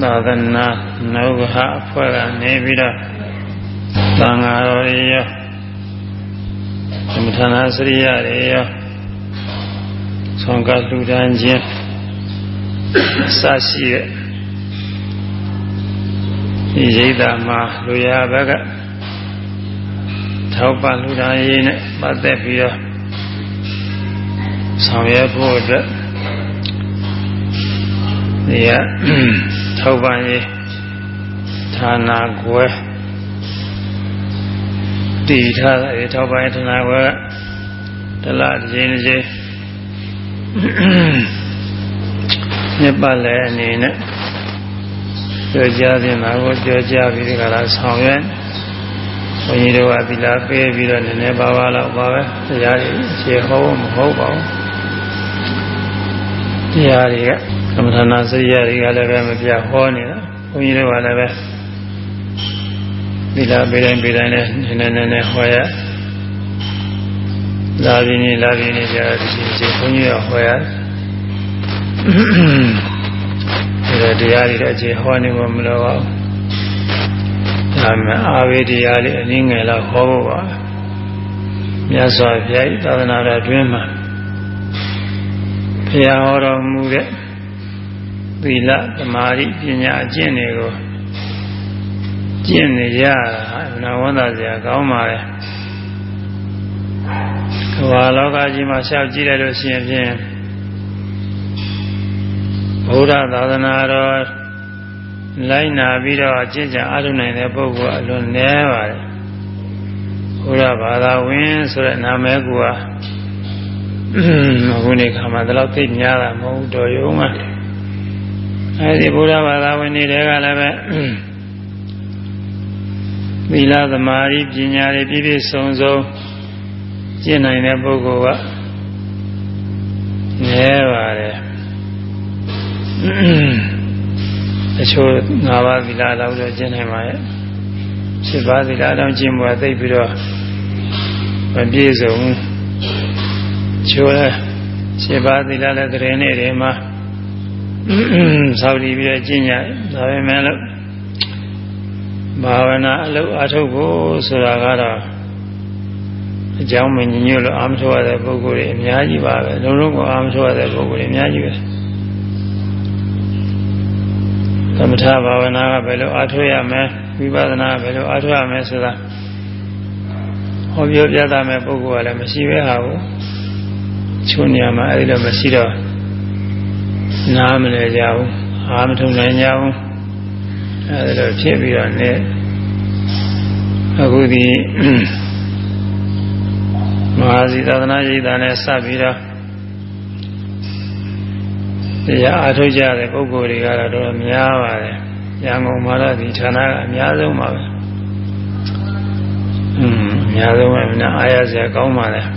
သာသနာနုဂဟအဖွဲ့ကနေပြီးတော့သံဃာတော်တွေရောသမထနာစရိယတွေရောဆောင်းကလူတန်းခြင်းစရှိတဲ့ဒီရိတ်တာမှာလူရဘက်ကထောက်ပံ့လူတန်းရေးနဲ့ပတ်သက်ပြီးတော့ဆောင်ရွက်ဖို့အတွက်ဒီက ထောက်ပံ့ရေးဌာနကွယ်တည်ထားတဲ့ထောက်ပံ့ရေးဌာနကွယ်ကတလားတစ်ချိန်တစ်ချိန်နှစ်ပတ်လည်အနေနဲ့ပြောကြားတင်တာကိုပြောကြားပြီးဒီကလာဆောင်ရွက်ဘုန်းကြီးတို့ကသီလပေးပြီးတော့နည်းနည်းပါးပါးလောက်ပါပဲတရားတွေအခြေဟောမဟုတ်ပါဘူးတရားတွေက သမထနာစရိယတွေကလည်းပဲမပြဟောနေတာဘုန်းကြီးတို့ကလည်းပဲသီလပေးတိုင်းပေးတိုင်းလည်းနည်းနည်းနည်းနည်းဟောရလာပြီးနေလာပြီးနေကြတဲ့ဒီချိန်ဘုန်းကြီးကဟောရတယ်ဒါတရားတွေအခြေဟောနေမှမလိုပါဘူးဒါမှအာဝေတရားလေးအနည်းငယ်လောက်ဟောဖို့ပါမြတ်စွာဘုရားသာသနာတော်အတွင်းမှာဘုရားဟောတော်မူတဲ့ သီလသမာဓိပညာအကျင့်တွေကိုကျင့်နေရတာအနာဝန္တာစရာကောင်းပါလေကမ္ဘာလောကကြီးမှာရှောက်ကြည့်လိုက်လို့ရှိရင်ဖြင့်ဘုရားသာသနာတော်လိုက်နာပြီးတော့အကျင့်ကြံအားထုတ်နိုင်တဲ့ပုဂ္ဂိုလ်အလွန်နည်းပါတယ်ဘုရားဘာသာဝင်ဆိုတဲ့နာမည်ကအခုနေခါမှာဒီလောက်သိများတာမဟုတ်တော်ရုံမှာ အဲဒီဘုရားဘာသာဝင်တွေကလည်းပဲသီလသမာဓိပညာတွေပြည့်ပြည့်စုံစုံကျင့်နိုင်တဲ့ပုဂ္ဂိုလ်ကနည်းပါတယ်အချို့၅ပါးသီလလောက်တော့ကျင့်နိုင်ပါရဲ့၈ပါးသီလတော့ကျင့်ဖို့သိပြီးတော့မပြည့်စုံဘူးချိုးလဲ၈ပါးသီလလည်းတရင်နေတယ်မှာ သောက်တည်ပြီးတော့ကျင့်ကြဒါပေမဲ့လို့ဘာဝနာအလုပ်အထုတ်ဖို့ဆိုတာကတော့အကြောင်းမညညွတ်လို့အာမထုတ်ရတဲ့ပုဂ္ဂိုလ်တွေအများကြီးပါပဲလုံးလုံးကိုအာမထုတ်ရတဲ့ပုဂ္ဂိုလ်တွေအများကြီးပဲသမထဘာဝနာကဘယ်လိုအားထုတ်ရမလဲဝိပဿနာဘယ်လိုအားထုတ်ရမလဲဆိုတာဟောပြောပြသမယ်ပုဂ္ဂိုလ်ကလည်းမရှိပဲဟာဘူးချိုးနေရာမှာအဲဒီလိုမရှိတော့ နားမလဲကြဘူးအားမထုံနိုင်ကြဘူးအဲဒီလိုဖြစ်ပြီးတော့ねအခုဒီမဟာစီသာသနာ့ရိပ်သာနဲ့စပြီးတော့တရားအားထုတ်ကြတဲ့ပုဂ္ဂိုလ်တွေကတော့တော့များပါတယ်။ရန်ကုန်မှာတော့ဒီဌာနကအများဆုံးပါပဲ။อืมအများဆုံးပဲမနာအားရစရာကောင်းပါလေ။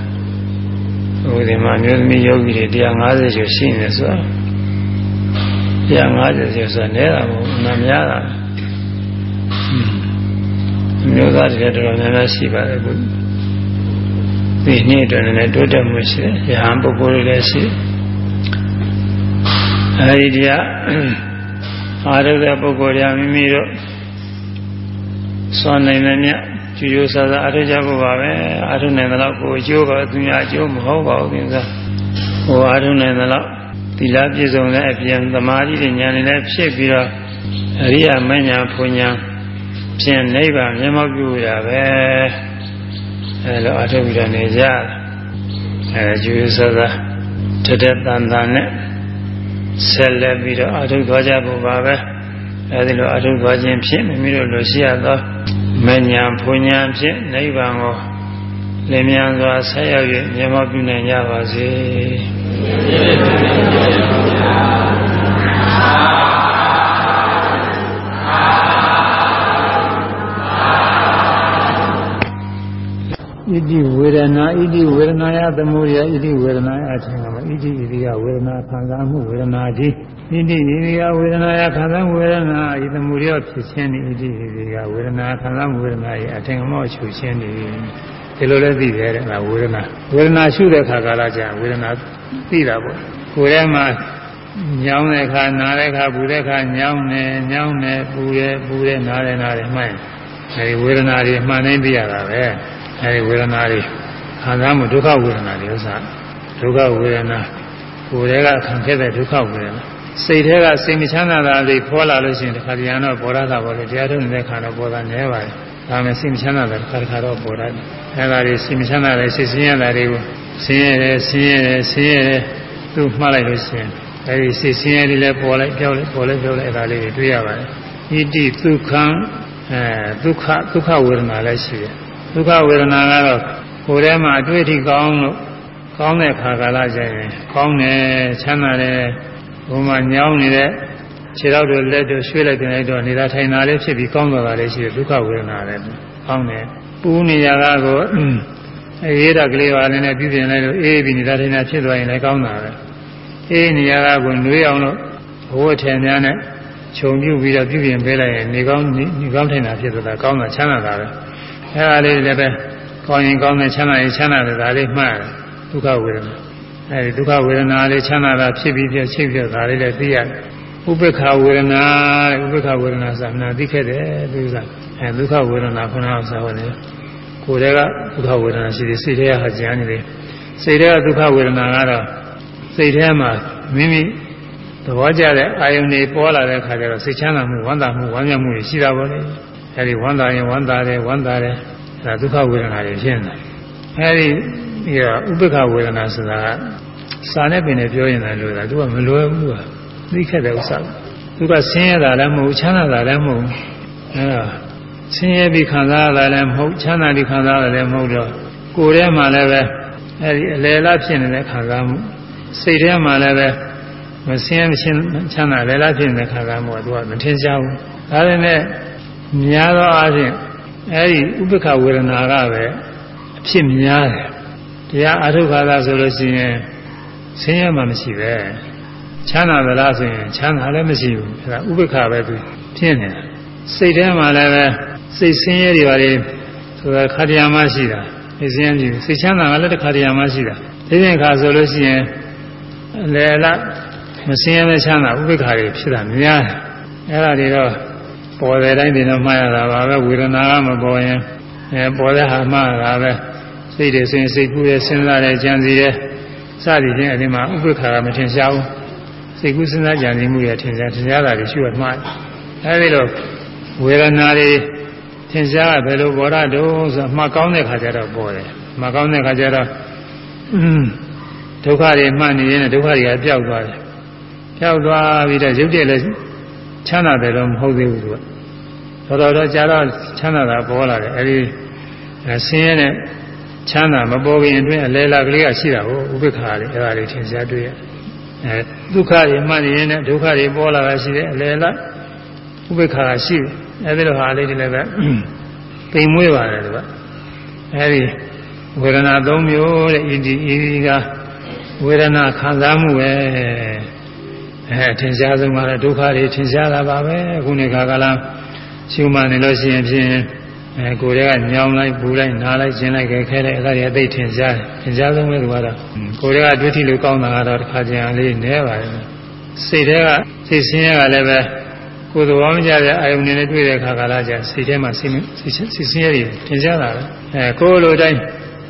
အခုဒီမှာမျိုးသမီးယောဂီတွေ150ကျော်ရှိနေဆိုတော့ 150ကျော်ဆိုတော့နဲတာမဟုတ်နာများတာ။อืมမျိုးသားတွေတော်တော်များများရှိပါတယ်ခု။ဒီနေ့အတွက်လည်းတိုးတက်မှုရှိတယ်။ရဟန်းပုဂ္ဂိုလ်တွေလည်းရှိတယ်။အဲဒီတရားအာရုံတဲ့ပုဂ္ဂိုလ်များမိမိတို့စွမ်းနိုင်တဲ့မြတ်ကျူးကျူးဆာဆာအထုကြဖို့ပါပဲအထုနိုင်တဲ့လောက်ကိုအကျိုးပါသူများအကျိုးမဟုတ်ပါဘူးခင်ဗျာဟိုအထုနိုင်တဲ့လောက် သီလပြည့်စုံတဲ့အပြင်သမာဓိဉာဏ်နဲ့ဖြစ်ပြီးတော့အရိယာမဉ္ဇဉ်ဖွဉ္ဇဉ်ဖြင့်နိဗ္ဗာန်မျက်မှောက်ပြုရပဲအဲလိုအထုပြီးတော့နေကြအဲကျူးကျူးဆာဆာတတဲ့တန်တန်နဲ့ဆက်လက်ပြီးတော့အထုသွားကြဖို့ပါပဲအဲဒီလိုအထုသွားခြင်းဖြင့်မိမိတို့လိုရှိရသောမဉ္ဇဉ်ဖွဉ္ဇဉ်ဖြင့်နိဗ္ဗာန်ကိုလင်းမြန်စွာဆက်ရောက်၍မြတ်မောပြုနိုင်ကြပါစေ ဣတိဝေဒနာဣတိဝေဒနာယသမုဒယဣတိဝေဒနာယအထင်ကမှာဣတိဣတိကဝေဒနာခံစားမှုဝေဒနာကြီးဣတိဣတိကဝေဒနာယခံစားမှုဝေဒနာဤသမုဒယဖြစ်ခြင်းဤဣတိဣတိကဝေဒနာခံစားမှုဝေဒနာ၏အထင်ကမောချုပ်ခြင်းဤဒီလိုလည်းသိတယ်တဲ့ငါဝေဒနာဝေဒနာရှုတဲ့ခါကာလကျဝေဒနာသိတာပေါ့ကိုယ်ထဲမှာညောင်းတဲ့အခါနားတဲ့အခါပူတဲ့အခါညောင်းနေညောင်းနေပူတယ်ပူတယ်နားတယ်နားတယ်မှန်အဲဒီဝေဒနာတွေမှန်တိုင်းသိရတာပဲ အဲဒီဝေဒနာတွေခံစားမှုဒုက္ခဝေဒနာတွေဥစ္စာဒုက္ခဝေဒနာကိုယ်တည်းကခံခဲ့တဲ့ဒုက္ခဝေဒနာစိတ်ထဲကစိတ်မချမ်းသာတာတွေဖောလာလို့ရှိရင်တခါတည်းကတော့ပေါ်ရတာပေါ့လေတရားထုတ်နေတဲ့ခါတော့ပေါ်တာနည်းပါတယ်ဒါမှစိတ်မချမ်းသာတဲ့ခါတခါတော့ပေါ်ရတယ်အဲဒါတွေစိတ်မချမ်းသာတဲ့စိတ်ဆင်းရဲတာတွေကိုဆင်းရဲတယ်ဆင်းရဲတယ်ဆင်းရဲတယ်သူ့မှားလိုက်လို့ရှိရင်အဲဒီစိတ်ဆင်းရဲတွေလည်းပေါ်လိုက်ပြောက်လိုက်ပေါ်လိုက်ပြောက်လိုက်အဲဒါလေးတွေတွေ့ရပါတယ်ဣတိဒုက္ခံအဲဒုက္ခဒုက္ခဝေဒနာလည်းရှိတယ် ဒုက္ခဝေဒနာကတော့ကိုယ်ထဲမှာအတွေ့အထိကောင်းလို့ကောင်းတဲ့ခါကာလကျရင်ကောင်းတယ်ချမ်းသာတယ်ဘုံမှာညောင်းနေတဲ့ခြေတော့တို့လက်တို့ရွှေ့လိုက်တင်လိုက်တော့နေတာထိုင်တာလေးဖြစ်ပြီးကောင်းသွားတာလေးရှိတယ်ဒုက္ခဝေဒနာလည်းကောင်းတယ်ပူနေရတာကိုအေးရကလေးပါလည်းနဲ့ပြုပြင်လိုက်လို့အေးပြီးနေတာထိုင်တာဖြစ်သွားရင်လည်းကောင်းတာပဲအေးနေရတာကိုနှွေးအောင်လို့ဘဝထင်များနဲ့ခြုံပြုပြီးတော့ပြုပြင်ပေးလိုက်ရင်နေကောင်းနေကောင်းထိုင်တာဖြစ်သွားတာကောင်းတာချမ်းသာတာပဲ အဲဒါလေးလည်းပဲကောင်းရင်ကောင်းတယ်ချမ်းသာရင်ချမ်းသာတယ်ဒါလေးမှတ်ဒုက္ခဝေဒနာအဲဒီဒုက္ခဝေဒနာလေးချမ်းသာတာဖြစ်ပြီးပြဖြစ်ပြဒါလေးလည်းသိရတယ်ဥပေက္ခဝေဒနာဥပေက္ခဝေဒနာဆိုတာနာသိခဲ့တယ်သူကအဲဒုက္ခဝေဒနာခုနကဆိုတယ်ကိုယ်တည်းကဒုက္ခဝေဒနာရှိတယ်စိတ်ထဲကဟာကြမ်းနေတယ်စိတ်ထဲကဒုက္ခဝေဒနာကတော့စိတ်ထဲမှာမိမိသဘောကျတဲ့အာယုန်တွေပေါ်လာတဲ့အခါကျတော့စိတ်ချမ်းသာမှုဝမ်းသာမှုဝမ်းမြောက်မှုရှိတာပေါ့လေ အဲဒီဝမ်းသာရင်ဝမ်းသာတယ်ဝမ်းသာတယ်အဲဒုက္ခဝေဒနာတွေဖြစ်နေတယ်အဲဒီပြီးတော့ဥပ္ပခဝေဒနာဆိုတာကစာနဲ့ပင်နဲ့ပြောရင်လည်းလို့တာသူကမလွယ်ဘူးကသိခဲ့တဲ့ဥစ္စာသူကဆင်းရဲတာလည်းမဟုတ်ချမ်းသာတာလည်းမဟုတ်အဲဒါဆင်းရဲပြီးခံစားရတာလည်းမဟုတ်ချမ်းသာပြီးခံစားရတာလည်းမဟုတ်တော့ကိုယ်ထဲမှာလည်းပဲအဲဒီအလယ်လားဖြစ်နေတဲ့ခံစားမှုစိတ်ထဲမှာလည်းပဲမဆင်းရဲမချင်းချမ်းသာလည်းလားဖြစ်နေတဲ့ခံစားမှုကသူကမထင်ရှားဘူးဒါပေမဲ့ များသောအားဖြင့်အဲဒီဥပ္ပခဝေဒနာကပဲအဖြစ်များတယ်တရားအထုခါသာဆိုလို့ရှိရင်ဆင်းရဲမှမရှိပဲချမ်းသာသလားဆိုရင်ချမ်းသာလည်းမရှိဘူးအဲဒါဥပ္ပခပဲသူဖြစ်နေတာစိတ်ထဲမှာလည်းပဲစိတ်ဆင်းရဲတွေပါလေဆိုတာခါတရားမှရှိတာစိတ်ဆင်းရဲကြီးစိတ်ချမ်းသာကလည်းတစ်ခါတရားမှရှိတာဒီပြင်ခါဆိုလို့ရှိရင်လေလားမဆင်းရဲမချမ်းသာဥပ္ပခါတွေဖြစ်တာများတယ်အဲဒါတွေတော့ ပေါ်တဲ့တိုင်းတင်တော့မှားရတာပါပဲဝေဒနာကမပေါ်ရင်အဲပေါ်တဲ့ဟာမှားတာပဲစိတ်တွေဆိုရင်စိတ်ကူးရဲစဉ်းစားတယ်ကြံစီတယ်စသည်ဖြင့်အဲဒီမှာဥပ္ပခါကမထင်ရှားဘူးစိတ်ကူးစဉ်းစားကြံစီမှုရထင်ရှားထင်ရှားတာတွေရှိရမှားအဲဒီလိုဝေဒနာတွေထင်ရှားဘယ်လိုပေါ်ရတော့ဆိုမှကောင်းတဲ့ခါကျတော့ပေါ်တယ်မှကောင်းတဲ့ခါကျတော့ဒုက္ခတွေမှတ်နေရင်ဒုက္ခတွေကပျောက်သွားတယ်ပျောက်သွားပြီးတော့ရုပ်တည်းလည်း ချမ်းသာတယ်တော့မဟုတ်သေးဘူးသူကတော်တော်တော့ကြာတော့ချမ်းသာတာပေါ်လာတယ်အဲဒီဆင်းရဲတဲ့ချမ်းသာမပေါ်ခင်အတွင်းအလဲလာကလေးကရှိတာကိုဥပိ္ပခာလေးအဲဒါလေးထင်ရှားတွေ့ရအဲဒုက္ခတွေမှတ်နေရင်ဒုက္ခတွေပေါ်လာတာရှိတယ်အလဲလာဥပိ္ပခာရှိတယ်အဲဒီလိုဟာလေးတွေလည်းပဲပိန်မွေးပါတယ်သူကအဲဒီဝေဒနာ၃မျိုးတဲ့ဣတိဣတိကဝေဒနာခံစားမှုပဲ အဲထင်ရှားဆုံးကတော့ဒုက္ခတွေထင်ရှားတာပါပဲခုနေခါကလာရှုမှန်နေလို့ရှိရင်ဖြင့်အဲကိုယ်တွေကညောင်းလိုက်ပူလိုက်နားလိုက်ကျင်လိုက်ခဲခဲလိုက်အဲ့ဒါတွေအသိထင်ရှားတယ်ထင်ရှားဆုံးပဲသူကတော့ကိုယ်တွေကဒွိဋ္ဌိလိုကောင်းတာကတော့တစ်ခါကျရင်လေးနဲပါတယ်စိတ်တွေကစိတ်ဆင်းရဲကလည်းပဲကိုယ်သဘောမကျတဲ့အာယုန်တွေနဲ့တွေ့တဲ့အခါကလာကျစိတ်ထဲမှာစိတ်စိတ်ဆင်းရဲတွေထင်ရှားလာတယ်အဲကိုယ်လိုတိုင်း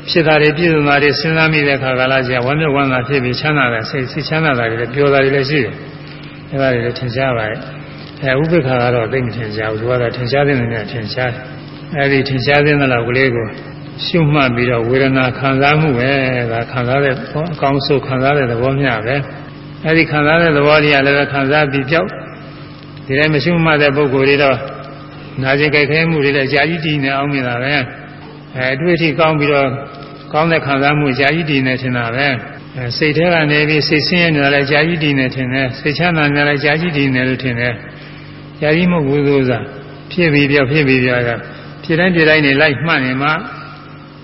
ဖြစ်တာတွေပြည့်စုံတာတွေစဉ်းစားမိတဲ့အခါကလာကျဝမ်းမြောက်ဝမ်းသာဖြစ်ပြီးချမ်းသာတဲ့စိတ်စိတ်ချမ်းသာတာတွေလည်းပျော်တာတွေလည်းရှိတယ်အဲဒါတွေလည်းထင်ရှားပါတယ်အဲဥပ္ပခါကတော့သိမထင်ရှားဘူးသူကတော့ထင်ရှားတဲ့နေနဲ့ထင်ရှားတယ်အဲဒီထင်ရှားတဲ့လောက်ကလေးကိုရှုမှတ်ပြီးတော့ဝေဒနာခံစားမှုပဲဒါခံစားတဲ့အကောင်းဆုံးခံစားတဲ့သဘောမျှပဲအဲဒီခံစားတဲ့သဘောတွေကလည်းခံစားပြီးကြောက်ဒီတိုင်းမရှုမှတ်တဲ့ပုဂ္ဂိုလ်တွေတော့နာကျင်ကြိုက်ခဲမှုတွေလည်းကြာကြီးတည်နေအောင်မြင်တာပဲ အဲအတွေ့အထိကောင်းပြီးတော့ကောင်းတဲ့ခံစားမှုကြာကြီးတည်နေထင်တာပဲစိတ်ထဲကနေပြီးစိတ်ဆင်းရဲနေတာလည်းကြာကြီးတည်နေထင်တယ်စိတ်ချမ်းသာနေတာလည်းကြာကြီးတည်နေလို့ထင်တယ်ကြာကြီးမဟုတ်ဘူးသောစားဖြစ်ပြီးပြောဖြစ်ပြီးပြောတာဖြစ်တိုင်းဖြစ်တိုင်းနေလိုက်မှတ်နေမှ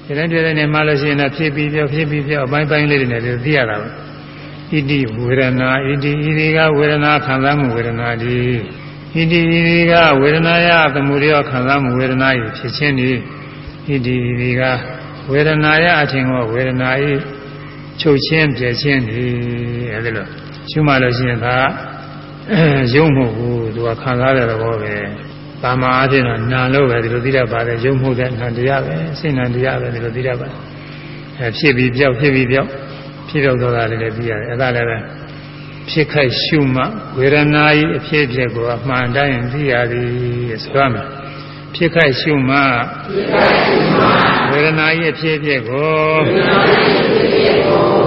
ဖြစ်တိုင်းဖြစ်တိုင်းနေမှလို့ရှိရင်တော့ဖြစ်ပြီးပြောဖြစ်ပြီးပြောအပိုင်းပိုင်းလေးတွေနဲ့သိရတာပဲဣတိဝေဒနာဣတိဣတိကဝေဒနာခံစားမှုဝေဒနာဒီဣတိဣတိကဝေဒနာယသမှုရောခံစားမှုဝေဒနာဤဖြစ်ခြင်းဒီ ဣတိဣတိကဝေဒနာယအထင်ကိုဝေဒနာဤချုပ်ချင်းပြည့်ချင်းဒီအဲဒီလိုရှုမှလို့ရှိရင်ဒါရုံမဟုတ်ဘူးသူကခံစားတဲ့သဘောပဲပါမအားဖြင့်တော့နာလို့ပဲဒီလိုသိတတ်ပါတယ်ရုံမှုတဲ့နာတရားပဲစိတ်နာတရားပဲဒီလိုသိတတ်ပါတယ်အဲဖြစ်ပြီးပြောက်ဖြစ်ပြီးပြောက်ဖြစ်ပြောက်သွားတာလည်းသိရတယ်အဲဒါလည်းပဲဖြစ်ခိုက်ရှုမှဝေဒနာ၏အဖြစ်အပျက်ကိုအမှန်တိုင်းသိရသည်ဆိုရမယ် ဖြစ်ခိုက်ရှုမှဝေဒနာ၏အဖြစ်အပျက်ကို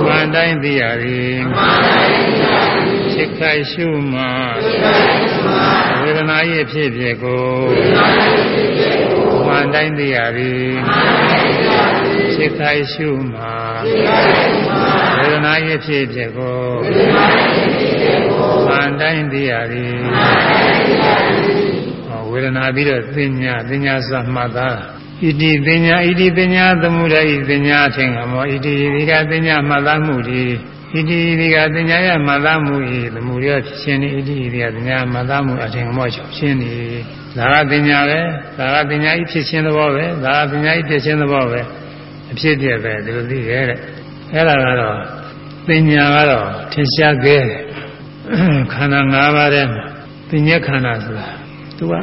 မှန်တိုင်းသိရသည်ဖြစ်ခိုက်ရှုမှဝေဒနာ၏အဖြစ်အပျက်ကိုမှန်တိုင်းသိရသည်ဖြစ်ခိုက်ရှုမှဝေဒနာ၏အဖြစ်အပျက်ကိုမှန်တိုင်းသိရသည် ဝေဒနာပြီးတော့သိညာသိညာစမှတ်သားဣတိပညာဣတိပညာသမှုရိပညာအထင်ကမောဣတိဒီကပညာမှတ်သားမှုဒီဣတိဒီကပညာရမှတ်သားမှုဤသမှုရဖြစ်ခြင်းဤဣတိဒီကပညာမှတ်သားမှုအထင်ကမောချုပ်ခြင်းဤဒါကပညာပဲဒါကပညာဤဖြစ်ခြင်းသဘောပဲဒါကပညာဤဖြစ်ခြင်းသဘောပဲအဖြစ်ပြပဲဒီလိုသိရဲ့တဲ့အဲ့ဒါကတော့ပညာကတော့ထင်ရှားခဲ့ခန္ဓာ၅ပါးထဲမှာပညာခန္ဓာဆိုတာသူက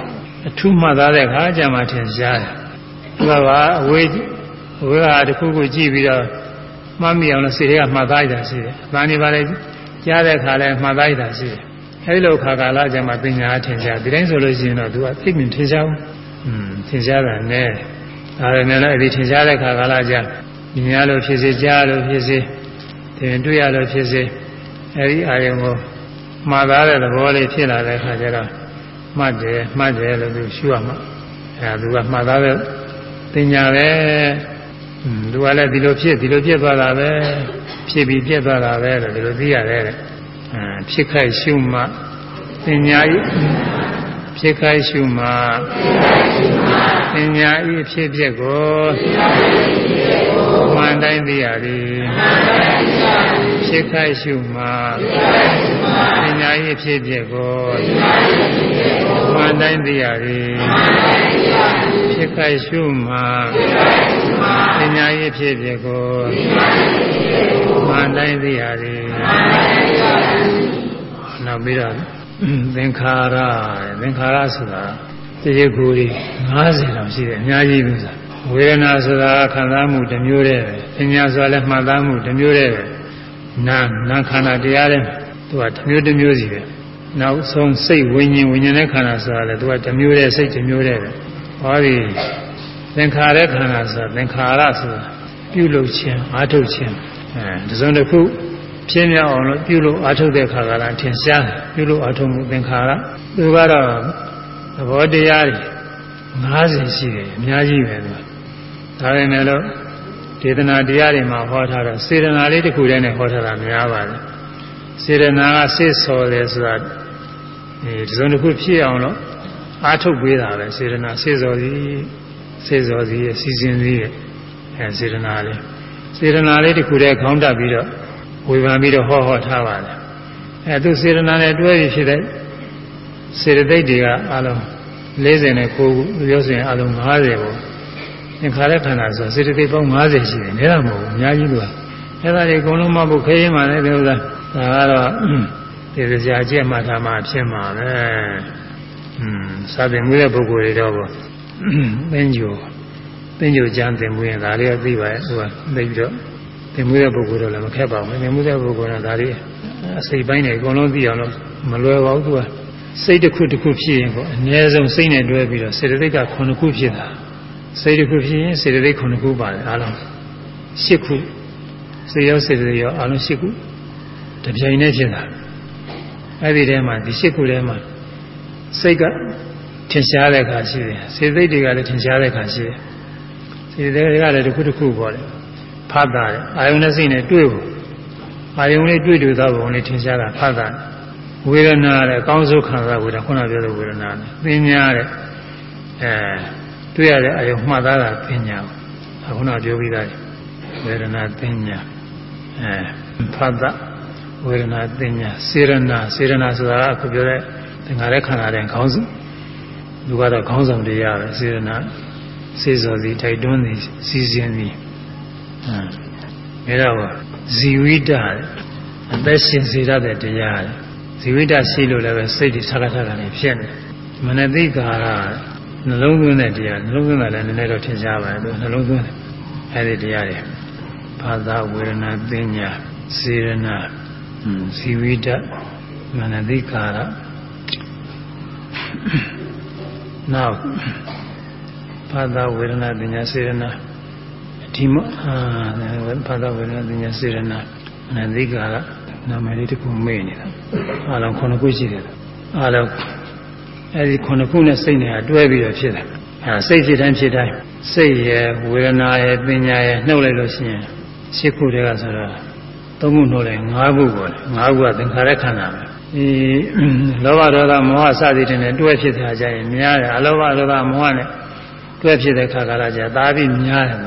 အထူးမှတ်သားတဲ့အခါကျမှထင်ရှားတယ်သူကကအဝေးအဝေးကတခုခုကြည့်ပြီးတော့မှတ်မိအောင်လို့စိတ်တွေကမှတ်သားရတာရှိတယ်။ဒါနေပါလေကြားတဲ့အခါလဲမှတ်သားရတာရှိတယ်။အဲဒီလိုခါကာလကျမှပညာထင်ရှားဒီတိုင်းဆိုလို့ရှိရင်တော့သူကသိမြင်ထင်ရှားဘူး။อืมထင်ရှားတာနဲ့ဒါပေမဲ့လည်းအဲဒီထင်ရှားတဲ့ခါကာလကျမြင်ရလို့ဖြစ်စေကြားလို့ဖြစ်စေတင်တွေ့ရလို့ဖြစ်စေအဲဒီအာယုံကိုမှားသားတဲ့သဘောလေးဖြစ်လာတဲ့အခါကျတော့ မှတ်တယ်မှတ်တယ်လို့သူရှုရမှာအဲသူကမှားသားတဲ့ပညာပဲသူကလည်းဒီလိုဖြစ်ဒီလိုဖြစ်သွားတာပဲဖြစ်ပြီးပြက်သွားတာပဲလို့ဒီလိုသိရတယ်တဲ့အဲဖြစ်ခိုက်ရှုမှပညာဤဖြစ်ခိုက်ရှုမှပညာဤဖြစ်ပြက်ကိုမှန်တိုင်းသိရသည်ဖြစ်ခိုက်ရှုမှ ပညာဤဖြစ်ပြက်ကိုမှန်တိုင်းသိရသည်ဖြစ်ခိုက်ရှုမှပညာဤဖြစ်ပြက်ကိုမှန်တိုင်းသိရသည်နောက်ပြီးတော့သင်္ခါရသင်္ခါရဆိုတာတရားကိုယ်ကြီး90တောင်ရှိတယ်အများကြီးပဲဆိုတာဝေဒနာဆိုတာခံစားမှုတစ်မျိုးတည်းပဲပညာဆိုတာလည်းမှတ်သားမှုတစ်မျိုးတည်းပဲနာနာခန္ဓာတရားလည်း သူကတစ်မျိုးတစ်မျိုးစီပဲနောက်ဆုံးစိတ်ဝိညာဉ်ဝိညာဉ်နဲ့ခန္ဓာဆိုတာလည်းသူကတစ်မျိုးတည်းစိတ်တစ်မျိုးတည်းပဲဟောဒီသင်္ခါရခန္ဓာဆိုတာသင်္ခါရဆိုတာပြုလုပ်ခြင်းအာထုတ်ခြင်းအဲဒီစုံတစ်ခုပြင်းပြအောင်လို့ပြုလို့အာထုတ်တဲ့ခါကလည်းထင်ရှားတယ်ပြုလို့အာထုတ်မှုသင်္ခါရသူကတော့သဘောတရားတွေ90ရှိတယ်အများကြီးပဲသူဒါပေမဲ့လို့ဒေသနာတရားတွေမှာဟောထားတော့စေတနာလေးတစ်ခုတည်းနဲ့ဟောထားတာများပါတယ် စေတနာကစိတ်ဆော်တယ်ဆိုတာအဲဒီစုံတစ်ခုဖြစ်အောင်လို့အာထုတ်ပေးတာပဲစေတနာစိတ်ဆော်သည်စိတ်ဆော်သည်စီစဉ်သည်အဲစေတနာလေးစေတနာလေးတစ်ခုတည်းခေါင်းတက်ပြီးတော့ဝေဖန်ပြီးတော့ဟောဟောထားပါတယ်အဲသူစေတနာနဲ့တွဲပြီးဖြစ်တဲ့စေတသိက်တွေကအလုံး49ခုပြောဆိုရင်အလုံး90ပေါ့သင်္ခါရခန္ဓာဆိုစေတသိက်ပေါင်း90ရှိတယ်ဒါမှမဟုတ်အများကြီးလို့အဲ့ဒါတွေအကုန်လုံးမဟုတ်ခေးရင်မှလည်းဒီဥစ္စာ ဒါကတော့ဒီစရာကြည့်မှထားမှဖြစ်မှာပဲอืมစာသင်မှုတဲ့ပုဂ္ဂိုလ်တွေတော့သင်္ကြိုသင်္ကြိုကျမ်းသင်မှုရင်ဒါလေးသိပါရဲ့သူကသိပြီးတော့သင်မှုတဲ့ပုဂ္ဂိုလ်တော့လည်းမခက်ပါဘူးသင်မှုတဲ့ပုဂ္ဂိုလ်ကဒါလေးအစိတ်ပိုင်းတွေအကုန်လုံးသိအောင်လို့မလွယ်ပါဘူးသူကစိတ်တစ်ခုတစ်ခုဖြစ်ရင်ပေါ့အနည်းဆုံးစိတ်နဲ့တွဲပြီးတော့စေတသိက်က9ခုဖြစ်တာစိတ်တစ်ခုဖြစ်ရင်စေတသိက်9ခုပါတယ်အားလုံး10ခုစေရောစေတသိက်ရောအားလုံး10ခု တပြိုင်တည်းဖြစ်တာအဲ့ဒီထဲမှာဒီ10ခုထဲမှာစိတ်ကထင်ရှားတဲ့အခါရှိတယ်စေတသိက်တွေကလည်းထင်ရှားတဲ့အခါရှိတယ်စေတသိက်ကလည်းတစ်ခုတစ်ခုပေါ့လေဖတ်တာတယ်အာယုန်နဲ့စိတ်နဲ့တွေ့ဖို့အာယုန်လေးတွေ့တွေ့သောပုံလေးထင်ရှားတာဖတ်တာဝေဒနာတဲ့အကောင်းဆုံးခံစားဝေဒနာခုနပြောတဲ့ဝေဒနာနဲ့ပညာတဲ့အဲတွေ့ရတဲ့အယုံမှတ်သားတာပညာအခုနပြောပြီးသားဝေဒနာပညာအဲဖတ်တာ ဝေဒနာပညာစေရနာစေရနာဆိုတာအခုပြောတဲ့သင်္ခါရခန္ဓာတဲ့ခေါင်းစုလူကတော့ခေါင်းဆောင်တရားပဲစေရနာစေစောစီထိုက်တွန်းစီစီစဉ်စီအဲဒါကဇီဝိတအသက်ရှင်စေတတ်တဲ့တရားဇီဝိတရှိလို့လည်းပဲစိတ်တွေဆာကဆာကနေဖြစ်နေမနတိကာရနှလုံးသွင်းတဲ့တရားနှလုံးသွင်းတာလည်းနည်းနည်းတော့ထင်ရှားပါတယ်သူနှလုံးသွင်းတယ်အဲဒီတရားတွေဘာသာဝေဒနာပညာစေရနာ ဇီဝိတမနတိကာရနောက်ဘာသာဝေဒနာပညာစေရနာဒီမအာဘာသာဝေဒနာပညာစေရနာမနတိကာရနာမည်လေးတစ်ခုမေ့နေတာအားလုံးခုနှစ်ခုရှိတယ်အားလုံးအဲဒီခုနှစ်ခုနဲ့စိတ်နဲ့တွဲပြီးတော့ဖြစ်တယ်အဲစိတ်ဖြစ်တိုင်းဖြစ်တိုင်းစိတ်ရယ်ဝေဒနာရယ်ပညာရယ်နှုတ်လိုက်လို့ရှိရင်ရှစ်ခုတည်းကဆိုတော့ သုံးခုနှုတ်လိုက်ငါးခုပေါ့လေငါးခုကသင်္ခါရခန္ဓာပဲဒီလောဘဒေါသမောဟစသည်တွေနဲ့တွဲဖြစ်တာကြရင်များတယ်အလောဘဒေါသမောဟနဲ့တွဲဖြစ်တဲ့ခါကာလကျသာပြီးများတယ်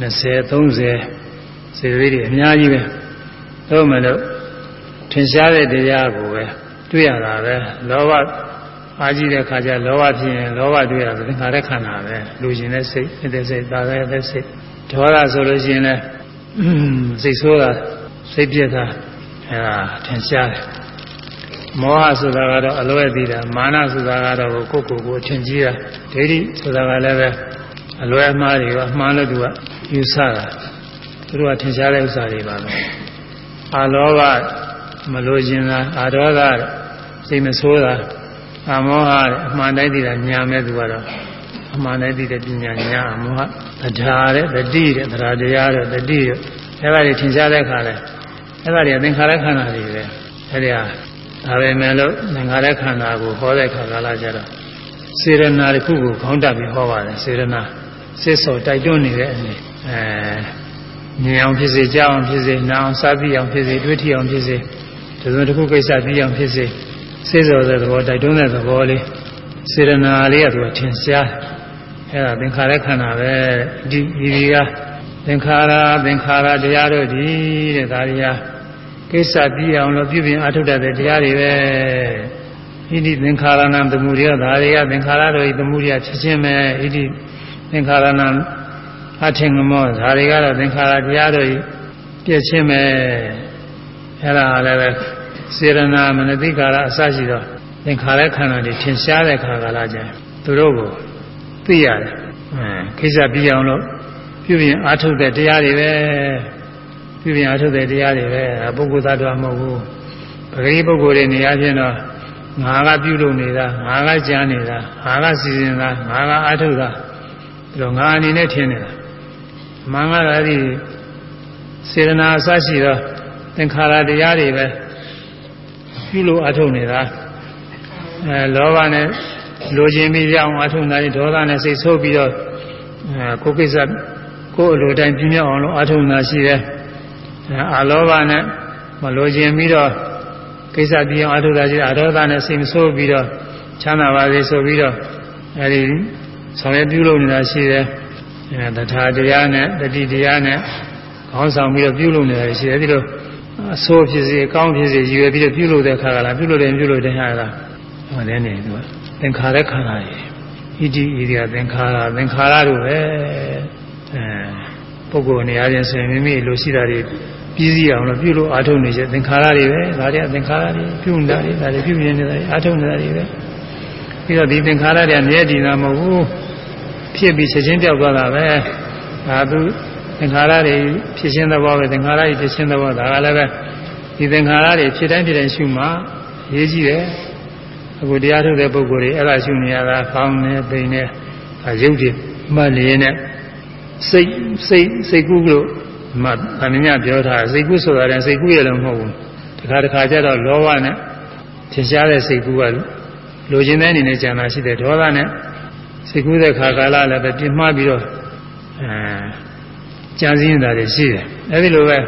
20 30စေသေးတွေအများကြီးပဲသို့မလို့ထင်ရှားတဲ့တရားကိုပဲတွေ့ရတာပဲလောဘအားကြီးတဲ့ခါကျလောဘဖြစ်ရင်လောဘတွေ့ရသင်္ခါရခန္ဓာပဲလူရှင်တဲ့စိတ်တဲ့စိတ်သာတဲ့စိတ်ဒေါသဆိုလို့ရှိရင်လည်း စိတ်ဆိုးတာစိတ်ပြက်တာအဲဒါထင်ရှားတယ်မောဟဆိုတာကတော့အလွဲသိတာမာနဆိုတာကတော့ကိုယ့်ကိုယ်ကိုအထင်ကြီးတာဒိဋ္ဌိဆိုတာကလည်းပဲအလွဲအမှားတွေကအမှားလို့သူကယူဆတာသူတို့ကထင်ရှားတဲ့ဥစ္စာတွေပါပဲအာလောဘမလိုချင်တာအာဒေါသစိတ်မဆိုးတာအမောဟအမှန်တိုင်းသိတာညာမဲ့သူကတော့အ မှန်တိုင်းသိတဲ့ပညာညာအမောဟတရားတဲ့တတိတဲ့တရားတရားတဲ့တတိတဲ့အဲ့ဒါတွေထင်ရှားတဲ့အခါလဲအဲ့ဒါတွေသင်္ခါရခန္ဓာတွေပဲအဲ့ဒီဟာဒါပဲမဲ့လို့သင်္ခါရခန္ဓာကိုဟောတဲ့ခါကလာကြတော့စေရနာတစ်ခုကိုခေါင်းတက်ပြီးဟောပါတယ်စေရနာစစ်စောတိုက်တွန်းနေတဲ့အနေအဲမြင်အောင်ဖြစ်စေကြားအောင်ဖြစ်စေနားအောင်စားသိအောင်ဖြစ်စေတွေးထီအောင်ဖြစ်စေဒီလိုတစ်ခုကိစ္စသိအောင်ဖြစ်စေစေစောတဲ့သဘောတိုက်တွန်းတဲ့သဘောလေးစေရနာလေးကသူကထင်ရှား အဲ့ဒါသင်္ခါရခန္ဓာပဲဒီဒီကသင်္ခါရသင်္ခါရတရားတို့ဒီတဲ့ဒါတွေဟာကိစ္စပြီးအောင်လို့ပြုပြင်အထုတ်တတ်တဲ့တရားတွေပဲဣတိသင်္ခါရဏံသမှုရိယဒါတွေကသင်္ခါရတို့ဤသမှုရိယဖြစ်ခြင်းပဲဣတိသင်္ခါရဏံအထင်ကမောဒါတွေကတော့သင်္ခါရတရားတို့ပြည့်ချင်းပဲအဲ့ဒါလည်းပဲစေရနာမနတိကာရအစရှိတော့သင်္ခါရခန္ဓာတွေထင်ရှားတဲ့ခါကာလကျရင်သူတို့ကို သိရတယ်အဲခိစ္စပြီးအောင်လို့ပြုပြင်အားထုတ်တဲ့တရားတွေပဲပြုပြင်အားထုတ်တဲ့တရားတွေပဲပုဂ္ဂိုလ်သတ္တဝါမဟုတ်ဘူးပဂရိပုဂ္ဂိုလ်တွေနေရာချင်းတော့ငါကပြုလုပ်နေတာငါကကြားနေတာငါကစီစဉ်တာငါကအားထုတ်တာပြီးတော့ငါအနေနဲ့ထင်နေတာမင်္ဂလာဒီစေတနာအစရှိသောသင်္ခါရတရားတွေပဲပြုလို့အထုတ်နေတာအဲလောဘနဲ့ လိုချင်ပြီးရအောင်အထုတ်နေတာဒေါသနဲ့စိတ်ဆိုးပြီးတော့အဲကိုကိစ္စကိုအလိုတိုင်းပြင်းပြအောင်လို့အထုတ်နေတာရှိတယ်အာလောဘနဲ့မလိုချင်ပြီးတော့ကိစ္စပြင်းအောင်အထုတ်တာရှိတယ်အဒေါသနဲ့စိတ်မဆိုးပြီးတော့ချမ်းသာပါစေဆိုပြီးတော့အဲဒီဆောင်ရွက်ပြုလုပ်နေတာရှိတယ်အဲတထာတရားနဲ့တတိတရားနဲ့ခေါင်းဆောင်ပြီးတော့ပြုလုပ်နေတယ်ရှိတယ်ဒီလိုအဆိုးဖြစ်စေအကောင်းဖြစ်စေရည်ရွယ်ပြီးတော့ပြုလုပ်တဲ့ခါကလာပြုလုပ်တယ်ပြုလုပ်တယ်ဟာလားဟောလည်းနေသူက သင်္ခါရခန္ဓာကြီးဣတိဣရိယသင်္ခါရသင်္ခါရတို့ပဲအဲပုဂ္ဂိုလ်နေရာချင်းဆိုရင်မိမိလိုရှိတာတွေပြီးစီးအောင်လို့ပြုလို့အာထုံနေချက်သင်္ခါရတွေပဲဒါတွေသင်္ခါရတွေပြုနေတာတွေဒါတွေပြုမြင်နေတာတွေအာထုံနေတာတွေပဲပြီးတော့ဒီသင်္ခါရတွေမြဲတည်တာမဟုတ်ဘူးဖြစ်ပြီးချက်ချင်းပြောက်သွားတာပဲဒါသူသင်္ခါရတွေဖြစ်ချင်းသဘောပဲသင်္ခါရတွေဖြစ်ချင်းသဘောဒါကလည်းပဲဒီသင်္ခါရတွေဖြစ်တိုင်းဖြစ်တိုင်းရှုမှရေးကြည့်တယ် အခုတရားထုတ်တဲ့ပုဂ္ဂိုလ်တွေအဲ့ဒါရှုနေရတာဖောင်းနေပိန်နေရုပ်တွေမှတ်လျင်နဲ့စိတ်စိတ်စိတ်ကူးလို့မှဗမညပြောထားစိတ်ကူးဆိုတာလည်းစိတ်ကူးရလည်းမဟုတ်ဘူးတခါတခါကျတော့လောဘနဲ့ထင်ရှားတဲ့စိတ်ကူးကလိုချင်တဲ့အနေနဲ့ကြံတာရှိတယ်ဒေါသနဲ့စိတ်ကူးတဲ့ခါကာလလည်းပဲပြင်းမှားပြီးတော့အဲကြာစင်းနေတာတွေရှိတယ်အဲဒီလိုပဲ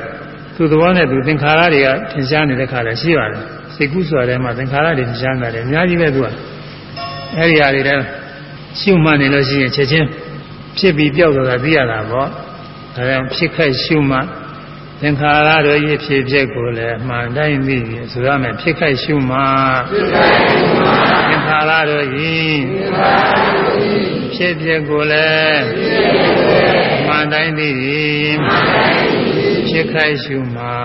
သူသဘောနဲ့သူသင်္ခါရတွေကထင်ရှားနေတဲ့ခါလည်းရှိပါတယ် စိတ်ကူးဆိုတဲ့မှာသင်္ခါရတွေထင်ရှားနေတယ်အများကြီးပဲသူကအဲဒီဟာတွေလည်းရှုမှတ်နေလို့ရှိရင်ချက်ချင်းဖြစ်ပြီးပြောက်သွားတာသိရတာပေါ့ဒါကြောင့်ဖြစ်ခိုက်ရှုမှတ်သင်္ခါရတို့ရဲ့ဖြစ်ဖြစ်ကိုလည်းမှန်တိုင်းသိပြီဆိုရမယ်ဖြစ်ခိုက်ရှုမှဖြစ်ခိုက်ရှုမှသင်္ခါရတို့၏ဖြစ်ဖြစ်ကိုလည်းမှန်တိုင်းသိပြီ ဖြစ်ခိုက်ရှုမှာ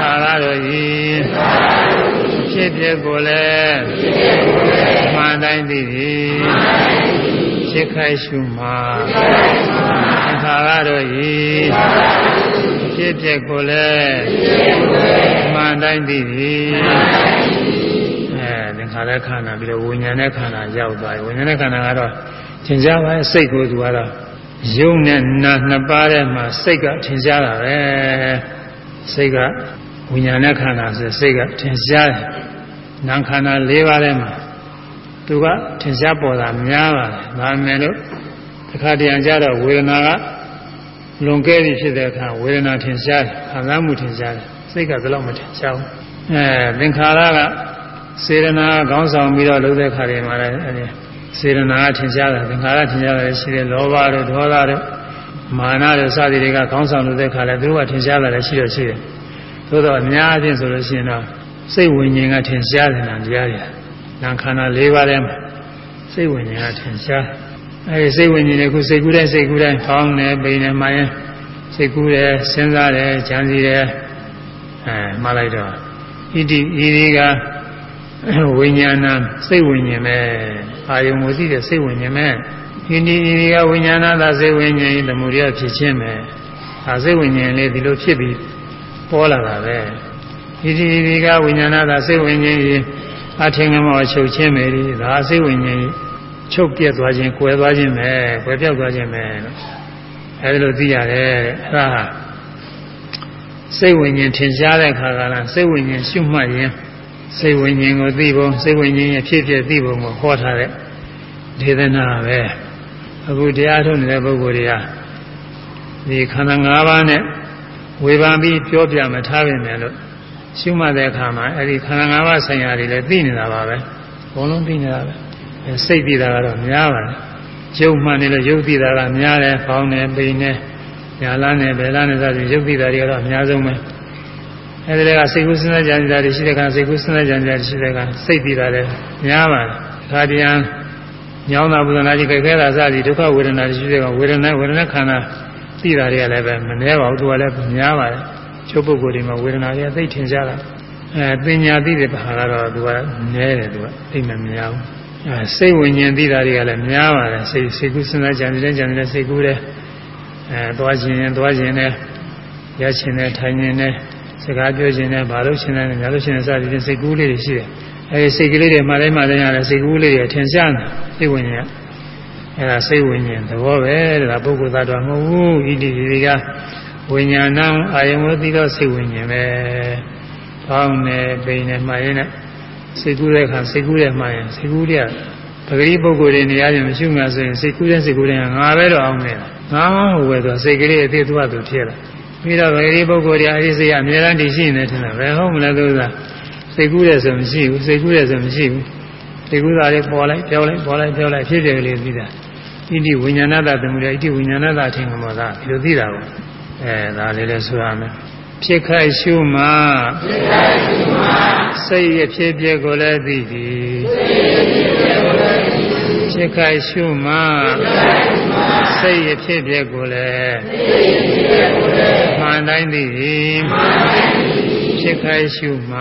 ခါရတော်ဤဖြစ်ဖြစ်ကိုလည်းမှန်တိုင်းသိသည်ဖြစ်ခိုက်ရှုမှာခါရတော်ဤဖြစ်ဖြစ်ကိုလည်းမှန်တိုင်းသိသည်အဲသင်္ခါရခန္ဓာပြီးတော့ဝိညာဉ်နဲ့ခန္ဓာရောက်သွားပြီဝိညာဉ်နဲ့ခန္ဓာကတော့သင်ကြားပါစိတ်ကိုသူကတော့ ယုံနဲ့နာနှစ်ပါးထဲမှာစိတ်ကထင်ရှားတာပဲစိတ်ကဝိညာဉ်နဲ့ခန္ဓာဆိုစိတ်ကထင်ရှားတယ်နာခန္ဓာ၄ပါးထဲမှာသူကထင်ရှားပေါ်တာများပါတယ်ဒါမဲ့လို့တစ်ခါတည်းကြတော့ဝေဒနာကလွန်ကဲပြီဖြစ်တဲ့အခါဝေဒနာထင်ရှားတယ်ခံစားမှုထင်ရှားတယ်စိတ်ကဘယ်တော့မှထင်ရှားဘူးအဲသင်္ခါရကစေရနာခေါင်းဆောင်ပြီးတော့လုပ်တဲ့ခါတွေမှာလည်းအဲဒီ စေရနာထင်ရှားတာသင်္ခါရထင်ရှားတယ်ရှိတယ်လောဘတို့ဒေါသတို့မာနတို့စသည်တွေကခေါင်းဆောင်လုပ်တဲ့ခါလည်းသူတို့ကထင်ရှားတာလည်းရှိတော့ရှိတယ်သို့တော့အများအပြားဆိုလို့ရှိရင်တော့စိတ်ဝိညာဉ်ကထင်ရှားတယ်နာတရားတွေနာခန္ဓာ၄ပါးထဲမှာစိတ်ဝိညာဉ်ကထင်ရှားအဲဒီစိတ်ဝိညာဉ်တွေကစိတ်ကူးတဲ့စိတ်ကူးတဲ့ဖောင်းနေပိန်နေမှရင်စိတ်ကူးတယ်စဉ်းစားတယ်ကြံစည်တယ်အဲမှားလိုက်တော့ဣတိဤဒီက ဝိညာဏစိတ်ဝိညာဉ်ပဲအာယုံကိုသိတဲ့စိတ်ဝိညာဉ်ပဲဣတိဤဒီကဝိညာဏသာစိတ်ဝိညာဉ်ဤသမုဒိယဖြစ်ခြင်းပဲဒါစိတ်ဝိညာဉ်လေးဒီလိုဖြစ်ပြီးပေါ်လာတာပဲဣတိဤဒီကဝိညာဏသာစိတ်ဝိညာဉ်ဤအထင်ကမောချုပ်ခြင်းပဲဒီဒါစိတ်ဝိညာဉ်ချုပ်ပြက်သွားခြင်း၊ကွယ်သွားခြင်းပဲ၊ကွယ်ပြောက်သွားခြင်းပဲလို့အဲဒီလိုသိရတယ်အဲဒါစိတ်ဝိညာဉ်ထင်ရှားတဲ့ခါကလည်းစိတ်ဝိညာဉ်ရှုမှတ်ရင် စိတ်ဝိညာဉ်ကိုသိဖို့စိတ်ဝိညာဉ်ရဲ့ဖြစ်ဖြစ်သိဖို့ကိုဟောထားတဲ့ဒေသနာပဲအခုတရားထုတ်နေတဲ့ပုဂ္ဂိုလ်တွေကဒီခန္ဓာ၅ပါးနဲ့ဝေဘာပြီးပြောပြမထားပြင်တယ်လို့ရှုမှတ်တဲ့အခါမှာအဲ့ဒီခန္ဓာ၅ပါးဆိုင်ရာတွေလည်းသိနေတာပါပဲဘုံလုံးသိနေတာပဲစိတ်သိတာကတော့များပါတယ်ရုပ်မှန်တယ်လို့ရုပ်သိတာကများတယ်ဖောင်းတယ်ပိန်တယ်ညာလားနဲ့ဘယ်လားနဲ့စသည်ရုပ်သိတာတွေကတော့အများဆုံးပဲ အဲဒီကစိတ်ကူးစဉ်းစားကြံကြတာတွေရှိတဲ့ကစိတ်ကူးစဉ်းစားကြံကြတာရှိတဲ့ကစိတ်သိတာလည်းများပါတယ်ခါတရားညောင်းတာဘုရားကြီးကြိုက်ခဲတာစသည်ဒုက္ခဝေဒနာတွေရှိတဲ့ကဝေဒနာဝေဒနာခန္ဓာသိတာတွေကလည်းပဲမနှဲပါဘူးသူကလည်းများပါတယ်ချုပ်ပုဂ္ဂိုလ်တွေမှာဝေဒနာတွေသိထင်ရှားတာအဲပညာသိတဲ့ဘာကတော့သူကနည်းတယ်သူကသိမှမများဘူးအဲစိတ်ဝိညာဉ်သိတာတွေကလည်းများပါတယ်စိတ်စိတ်ကူးစဉ်းစားကြံနေတဲ့ကြံနေတဲ့စိတ်ကူးတဲ့အဲသွားခြင်းရင်သွားခြင်းနဲ့ရခြင်းနဲ့ထိုင်ခြင်းနဲ့ စကားပြောခြင်းနဲ့ဘာလို့ခြင်းနဲ့ညာလို့ခြင်းနဲ့စသည်ဖြင့်စိတ်ကူးလေးတွေရှိတယ်အဲဒီစိတ်ကလေးတွေမှတိုင်းမှတိုင်းရတယ်စိတ်ကူးလေးတွေထင်ရှားတယ်စိတ်ဝိညာဉ်ကအဲဒါစိတ်ဝိညာဉ်သဘောပဲဒါပုဂ္ဂိုလ်သတ္တဝါမဟုတ်ဘူးဣတိဒီကဝိညာဏအာယဝတိသောစိတ်ဝိညာဉ်ပဲ။ဖောင်းနေပိန်နေမှရင်နဲ့စိတ်ကူးတဲ့အခါစိတ်ကူးတဲ့မှရင်စိတ်ကူးတဲ့ပဂရိပုဂ္ဂိုလ်တွေနေရာချင်းမရှိမှဆိုရင်စိတ်ကူးတဲ့စိတ်ကူးတဲ့ငါပဲတော့အောင်နေတာ။ငါမှဟိုပဲဆိုစိတ်ကလေးအသေးသူ့အတူဖြစ်လာ။ ပြီးတော့ပဂရိပုဂ္ဂိုလ်တွေအဲဒီစိတ်ကအများအားတည်ရှိနေတယ်ထင်တယ်ဘယ်ဟုတ်မလဲသူကစိတ်ကူးတဲ့ဆိုမရှိဘူးစိတ်ကူးတဲ့ဆိုမရှိဘူး။စိတ်ကူးတာလေးပေါ်လိုက်ပြောလိုက်ပေါ်လိုက်ပြောလိုက်ဖြစ်တယ်ကလေးသိတာ။ဣတိဝိညာဏတသမုဒယဣတိဝိညာဏတအထင်ကမောသာဒီလိုသိတာကိုအဲဒါလေးလည်းဆိုရမယ်ဖြစ်ခိုက်ရှုမှဖြစ်ခိုက်ရှုမှစိတ်ရဖြစ်ပြကိုလည်းသိသည်စိတ်ရ ဖြစ်ခိုက်ရှုမှစိတ်ရဖြစ်ပြကိုလည်းမှန်တိုင်းသိသည်ဖြစ်ခိုက်ရှုမှ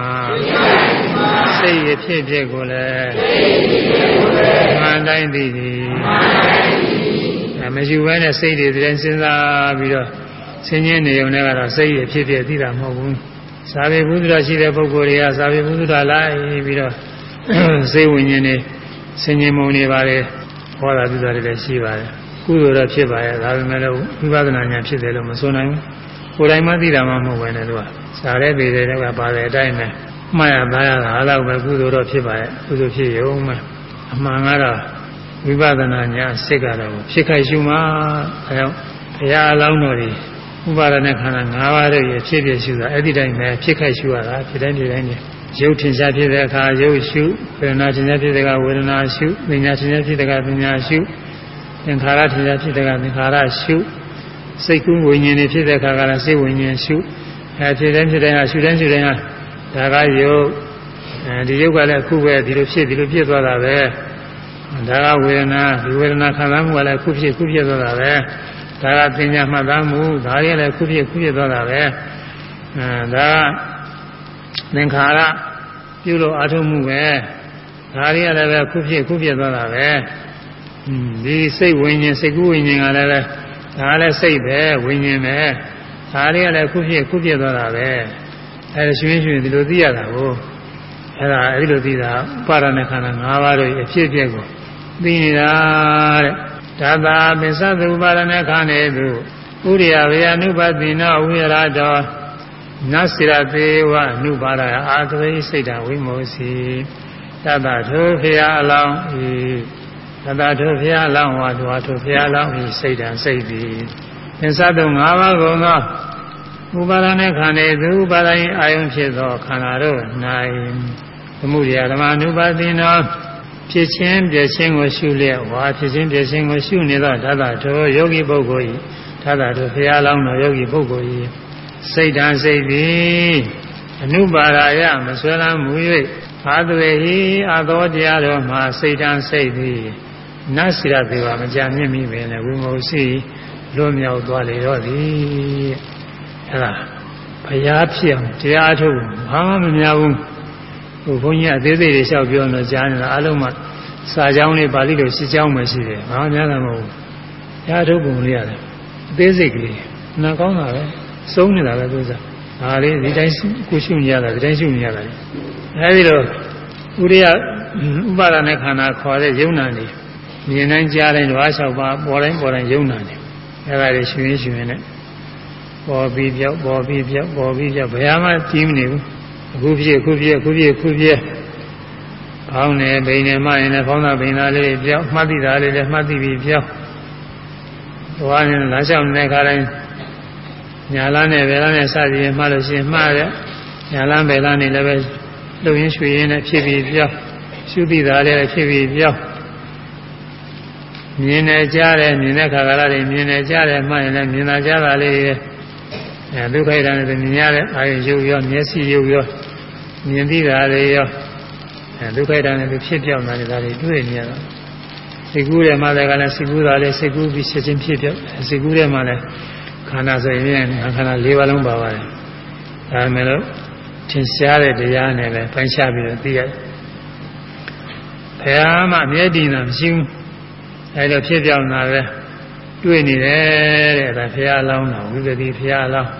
စိတ်ရဖြစ်ပြကိုလည်းမှန်တိုင်းသိသည်မရှိဘဲနဲ့စိတ်တွေတိုင်းစဉ်းစားပြီးတော့ဆင်းရဲနေုံနဲ့ကတော့စိတ်ရဖြစ်ဖြစ်သိတာမဟုတ်ဘူးသာဝေဘုဒ္ဓရှိတဲ့ပုဂ္ဂိုလ်တွေကသာဝေဘုဒ္ဓလိုက်ပြီးတော့စိတ်ဝိညာဉ်တွေ ဆင်ញင်မုံနေပါလေဟောတာပြုတာတွေလည်းရှိပါတယ်ကုသိုလ်တော့ဖြစ်ပါရဲ့ဒါပေမဲ့လို့ဝိပဿနာဉာဏ်ဖြစ်တယ်လို့မဆိုနိုင်ဘူးကိုယ်တိုင်မှသိတာမှမဟုတ်ဘဲနဲ့သူကစာရဲသေးတယ်ကပါတဲ့အတိုင်းပဲမှားရသားရတာအဲ့လောက်ပဲကုသိုလ်တော့ဖြစ်ပါရဲ့ကုသိုလ်ဖြစ်ရုံပဲအမှန်ကတော့ဝိပဿနာဉာဏ်စိတ်ကတော့ဖြစ်ခိုက်ရှုမှအဲကြောင့်ဘုရားအလောင်းတော်ကြီးဥပါဒณะခန္ဓာ၅ပါးရဲ့ဖြစ်ဖြစ်ရှုတာအဲ့ဒီတိုင်းပဲဖြစ်ခိုက်ရှုရတာဖြစ်တိုင်းဖြစ်တိုင်းနေ ရုပ်ထင်ရှားဖြစ်တဲ့အခါရုပ်ရှုဝေဒနာထင်ရှားဖြစ်တဲ့အခါဝေဒနာရှုပညာထင်ရှားဖြစ်တဲ့အခါပညာရှုသင်္ခါရထင်ရှားဖြစ်တဲ့အခါသင်္ခါရရှုစိတ်ကူးဝိညာဉ်တွေဖြစ်တဲ့အခါကလည်းစိတ်ဝိညာဉ်ရှုအဲဖြစ်တိုင်းဖြစ်တိုင်းကရှုတိုင်းရှုတိုင်းကဒါကရုပ်အဲဒီရုပ်ကလည်းအခုပဲဒီလိုဖြစ်ဒီလိုပြည့်သွားတာပဲဒါကဝေဒနာဒီဝေဒနာခံစားမှုကလည်းအခုဖြစ်အခုပြည့်သွားတာပဲဒါကပညာမှတ်သားမှုဒါရလည်းခုဖြစ်ခုဖြစ်သွားတာပဲအဲဒါ သင်္ခါရပြုလို့အထုမှုပဲဒါရလည်းပဲခုဖြစ်ခုဖြစ်သွားတာပဲဒီစိတ်ဝိညာဉ်စိတ်ကူးဝိညာဉ်ကလည်းပဲဒါလည်းစိတ်ပဲဝိညာဉ်ပဲဒါရလည်းခုဖြစ်ခုဖြစ်သွားတာပဲအဲဒါရှင်ရှင်ဒီလိုသိရတာကိုအဲဒါအဲဒီလိုသိတာပါရဏခန္ဓာ၅ပါးတို့အဖြစ်အပျက်ကိုသိနေတာတဲ့ဒါသာပစ္စသုပါရဏခန္ဓေသူဥရိယဝေယ ानु ပတိနောဝိရတော နစိရသေးဝအနုပါဒအာသဝိစိတ်တဝိမောစီတတထိုဖရာအလောင်းဤတတထိုဖရာအလောင်းဝါတွားထိုဖရာအလောင်းဤစိတ်တံစိတ်သည်ပစ္စသု၅ပါးကုန်သောဥပါဒနဲ့ခန္ဓေသူဥပါဒရင်အာယုံဖြစ်သောခန္ဓာတို့၌သမှုရိယဓမ္မ ानु ပတိနောဖြစ်ခြင်းပြခြင်းကိုရှုလျက်ဝါဖြစ်ခြင်းပြခြင်းကိုရှုနေသောဓာတထိုယောဂီပုဂ္ဂိုလ်ဤဓာတထိုဘုရားလောင်းတော်ယောဂီပုဂ္ဂိုလ်ဤ စိတ်ဓာတ်စိတ်သည်အနုပါရာယမဆွဲလမ်းမူ၍အာသဝေဟိအသောတရားတော်မှာစိတ်ဓာတ်စိတ်သည်နတ်စိရသေးပါမကြမြင့်မိပင်လည်းဝိမု सी လွတ်မြောက်သွားလေတော့သည်အဲ့ဒါဘုရားဖြစ်အောင်တရားထုတ်ဘာမှမများဘူးဟိုဘုန်းကြီးအသေးသေးတွေလျှောက်ပြောတော့ကြားနေတာအလုံးမှစာကြောင်းလေးပါဠိလိုရှင်းကြောင်းမှရှိတယ်ဘာမှများတာမဟုတ်ဘူးတရားထုတ်ပုံလေးရတယ်အသေးစိတ်ကလေးနာကောင်းတာပဲ စုံးနေတာပဲသူစားဒါလေးဒီတိုင်းကိုရှုနေရတာဒီတိုင်းရှုနေရတာအဲဒီတော့ဥရိယဥပါဒနဲ့ခန္ဓာခေါ်တဲ့ယုံနာနေမြင်တိုင်းကြားတိုင်းဓဝါ၆ပါးပေါ်တိုင်းပေါ်တိုင်းယုံနာနေအဲဒါတွေရှင်ရင်ရှင်ရင်နဲ့ပေါ်ပြီးပြောက်ပေါ်ပြီးပြောက်ပေါ်ပြီးပြောက်ဘယ်မှကြီးမနေဘူးအခုဖြစ်အခုဖြစ်အခုဖြစ်အခုဖြစ်ဖောင်းနေဘိန်နေမှရင်လည်းဖောင်းတာဘိန်သားလေးပြောက်မှတ်သိတာလေးလည်းမှတ်သိပြီးပြောက်သွားရင်လမ်းလျှောက်နေတဲ့ခါတိုင်း ညာလန်းနဲ့ဘယ်လန်းနဲ့စသည်ရင်မှလို့ရှိရင်မှားတယ်ညာလန်းဘယ်လန်းနဲ့လည်းပဲလုံရင်းရွှေရင်းနဲ့ဖြစ်ပြီးပြောက်ရှုသိတာလေးဖြစ်ပြီးပြောက်မြင်နေကြတယ်မြင်တဲ့ခါကလည်းမြင်နေကြတယ်မှရင်လည်းမြင်တာကြတာလေးအဲဒုက္ခိတံနဲ့မြင်ရတဲ့အာယုရုပ်ရောမျက်စိရုပ်ရောမြင်သိတာတွေရောအဲဒုက္ခိတံနဲ့ဖြစ်ပြောင်းတာတွေဒါတွေတွေ့နေရတာစိတ်ကူးတယ်မှလည်းကလည်းစိတ်ကူးတာလည်းစိတ်ကူးပြီးချက်ချင်းဖြစ်ပြောင်းစိတ်ကူးတယ်မှလည်း ခန္ဓာဆိုရင်ခန္ဓာ၄ပါးလုံးပါပါတယ်ဒါပေမဲ့လို့သင်ရှားတဲ့တရားနဲ့ပဲပိုင်းခြားပြီးတော့သိရတယ်ဘယ်မှအမြဲတည်တာမရှိဘူးအဲလိုဖြစ်ပြောင်းတာပဲတွေ့နေတယ်တဲ့ဒါဘုရားလောင်းတော်ဝိပတိဘုရားလောင်း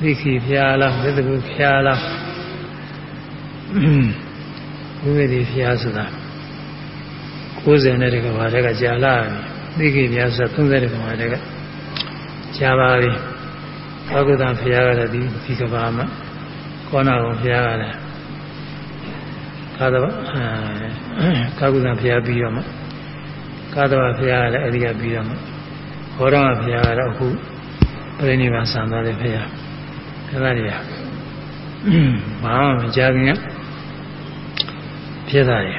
သိခိဘုရားလောင်းသတ္တကုဘုရားလောင်းဝိပတိဘုရားဆိုတာ90နဲ့တကဘာတကကြာလာပြီသိခိဘုရားဆိုတာ30တကဘာတက ကြာပါပြီသောကုတံဘုရားကလည်းဒီဒီကဘာမှာကောနာဘုရားကလည်းကာသဘာကာကုတံဘုရားပြီးတော့မှကာသဘာဘုရားကလည်းအဲဒီကပြီးတော့မှဘောရမဘုရားကတော့အခုပြိဋိဘံဆံသွားတယ်ဘုရားအဲ့ဒါတွေကဘာမှမကြားခင်ကဖြစ်တာတွေ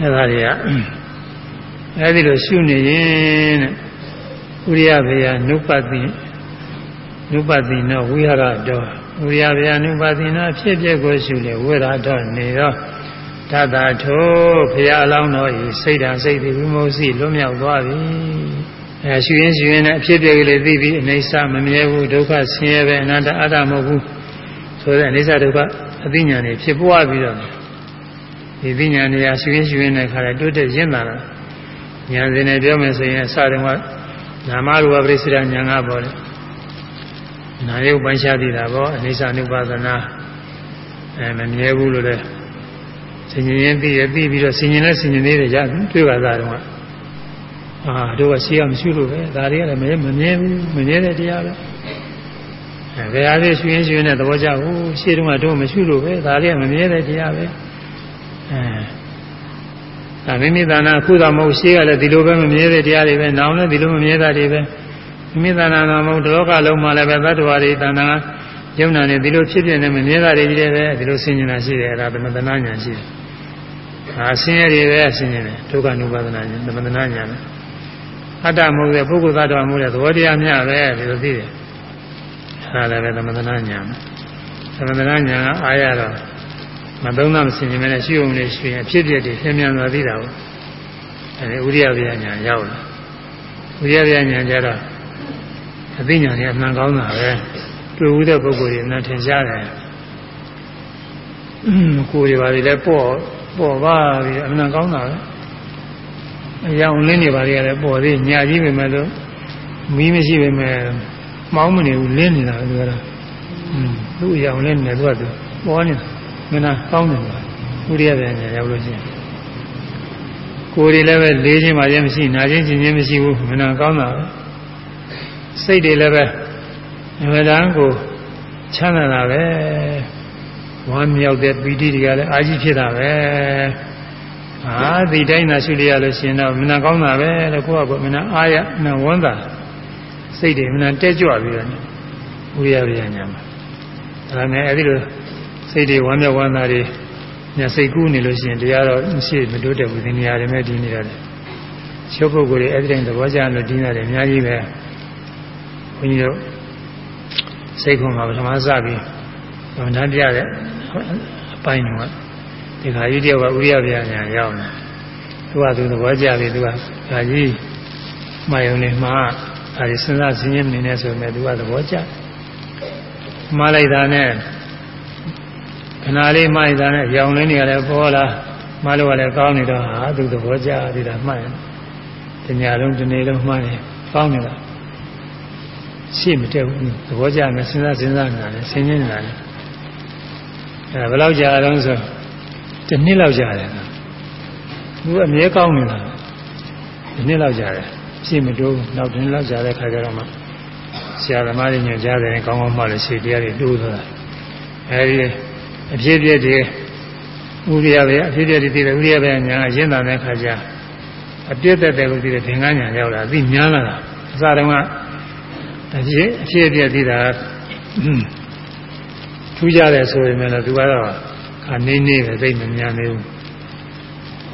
အဲ့ဒါတွေကအဲ့ဒီလိုရှုနေရင်တဲ့ ဥရိယဘုရားနုပတိနုပတိနောဝိဟာရတော်ဥရိယဘုရားနုပတိနောဖြစ်ပျက်ကိုရှုလေဝိရတော်နေတော့တတထိုဘုရားအလောင်းတော်ဤစိတ်ဓာစိတ်ဒီဝိမု सी လွတ်မြောက်သွားပြီအဲရှူရင်းရှူရင်းနဲ့အဖြစ်ပြက်ကလေးသိပြီးအိဋ္ဌမမြဲဘူးဒုက္ခဆင်းရဲပဲအနတ္တအတ္တမဟုတ်ဘူးဆိုတဲ့အိဋ္ဌဒုက္ခအသိဉာဏ်တွေဖြစ်ပွားပြီးတော့ဒီသိဉာဏ်တွေကရှူရင်းရှူရင်းနဲ့ခါတယ်တိုးတက်ရင့်လာတာဉာဏ်စဉ်နဲ့ပြောမယ်ဆိုရင်အစတုန်းက နာမရူပပရိစ္ဆေဒဉာဏ်ကပေါ်တယ်နာယုတ်ပိုင်းခြားသိတာပေါ့အိဋ္ဌအနုပါဒနာအဲမမြဲဘူးလို့လည်းဆင်ញင်ရင်သိရသိပြီးတော့ဆင်ញင်နဲ့ဆင်ញင်သေးတယ်ရတွေ့ပါသားတော့အာတို့ကရှိရမရှိလို့ပဲဒါတွေကလည်းမမြဲမမြဲဘူးမမြဲတဲ့တရားပဲအဲဘယ်အားဖြင့်ရှင်ရှင်နဲ့သဘောကျဘူးရှေ့တုန်းကတို့မရှိလို့ပဲဒါတွေကမမြဲတဲ့တရားပဲအဲ ဒါမိမိသာနာအခုတော့မဟုတ်ရှေ့ကလည်းဒီလိုပဲမမြဲတဲ့တရားတွေပဲနောင်လည်းဒီလိုမမြဲတာတွေပဲမိမိသာနာတော့မဟုတ်လောကလုံးမှာလည်းပဲသတ္တဝါတွေသာနာယုံနာနေဒီလိုဖြစ်ဖြစ်နေမမြဲတာတွေကြီးတယ်ပဲဒီလိုဆင်ញင်တာရှိတယ်အဲဒါသမထနာညာရှိတယ်အာဆင်းရဲတွေပဲဆင်ញင်တယ်ဒုက္ခနုပါဒနာညာသမထနာညာပဲအတ္တမဟုတ်တဲ့ပုဂ္ဂိုလ်သတ္တဝါမဟုတ်တဲ့သဘောတရားများပဲဒီလိုသိတယ်အဲဒါလည်းပဲသမထနာညာသမထနာညာကအားရတော့ မသုံးသမဆင်ခြင်မဲနဲ့ရှိုံနေရှိရင်အဖြစ်ပြတွေပြန်ပြန်သွားသိတာပေါ့အဲဒီဥရိယဗျာညာရောက်လာဥရိယဗျာညာကြတော့အသိဉာဏ်ကြီးအမှန်ကောင်းတာပဲတွေ့ဦးတဲ့ပုဂ္ဂိုလ်တွေအမှန်ထင်ရှားတယ်ကိုယ်တွေပါလေလည်းပေါ့ပေါ့ပါပြီအမှန်ကောင်းတာပဲအယောင်လင်းနေပါလေလည်းပေါ့သေးညာကြီးပဲမဲ့လို့မီးမရှိပဲမဲ့မောင်းမနေဘူးလင်းနေတာသူကတော့อืมသူ့အယောင်လင်းနေသူကသူပေါ်နေတာ မင်းကောင်းတယ်ပါဥရိယပြန်ညာရောက်လို့ရှိရင်ကိုယ်တွေလည်းပဲလေးခြင်းပါခြင်းမရှိနာခြင်းကျင်ခြင်းမရှိဘူးမနာကောင်းတာပဲစိတ်တွေလည်းပဲအမှန်တန်ကိုချမ်းသာတာပဲဝမ်းမြောက်တဲ့ပီတိတွေကလည်းအာကြီးဖြစ်တာပဲအာဒီတိုင်းသာရှုလိုက်ရလို့ရှိရင်တော့မနာကောင်းတာပဲလို့ကိုယ့်ကမနာအာရမနာဝမ်းသာစိတ်တွေမနာတက်ကြွပြီးတော့ဥရိယဗျာညာမှာဒါနဲ့အဲဒီလို စိတ်တွေဝမ်းမြောက်ဝမ်းသာတွေညာစိတ်ကူးနေလို့ရှိရင်တရားတော့မရှိမတိုးတက်ဘူးဒီနေရာတွေမဲ့ဒီနေရာတွေချုပ်ပုဂ္ဂိုလ်တွေအဲ့ဒီတိုင်းသဘောကျလို့ဒီနေရာတွေအများကြီးပဲဘုန်းကြီးတို့စိတ်ခုံမှာပထမစပြီးဗန္ဒပြတဲ့အပိုင်းတော့ဒီခါကြီးတယောက်ကဥရိယဗျာညာရောက်နေသူကသူသဘောကျပြီသူကခါကြီးမှယုံနေမှာအဲဒီစဉ်းစားစဉ်းရင်နေနေဆိုပေမဲ့သူကသဘောကျမှားလိုက်တာနဲ့ ခဏလေးမှိုက်တာနဲ့ရောင်လင်းနေရတယ်ပေါ်လာမလို့ကလည်းကောင်းနေတော့ဟာသူသဘောကျသေးတာမှတ်ရင်တညာလုံးဒီနေ့လုံးမှတ်ရင်ကောင်းနေတာရှေ့မတက်ဘူးသဘောကျမယ်စဉ်းစားစဉ်းစားနေတာလေဆင်းရဲနေတာလေအဲဘယ်လောက်ကြာတော့ဆိုတစ်နှစ်လောက်ကြာတယ်သူအမြဲကောင်းနေတာတစ်နှစ်လောက်ကြာတယ်ရှေ့မတိုးနောက်တစ်နှစ်လောက်ကြာတဲ့ခါကျတော့မှဆရာသမားတွေညွှန်ကြားတယ်ကောင်းကောင်းမှလည်းရှေ့တရားတွေတိုးသွားတာအဲဒီ အဖြစ်ပြည့်တွေဥရိယပဲအဖြစ်ပြည့်တွေသိတယ်ဥရိယပဲညာရင်းတာတဲ့ခါကျအပြည့်သက်တယ်လို့သိတယ်သင်္ကန်းညာရောက်လာအသိများလာတာအစတုန်းကအဖြစ်အဖြစ်ပြည့်သိတာထူးကြတယ်ဆိုရင်လည်းသူကတော့အနေနေပဲသိမများနေဘူး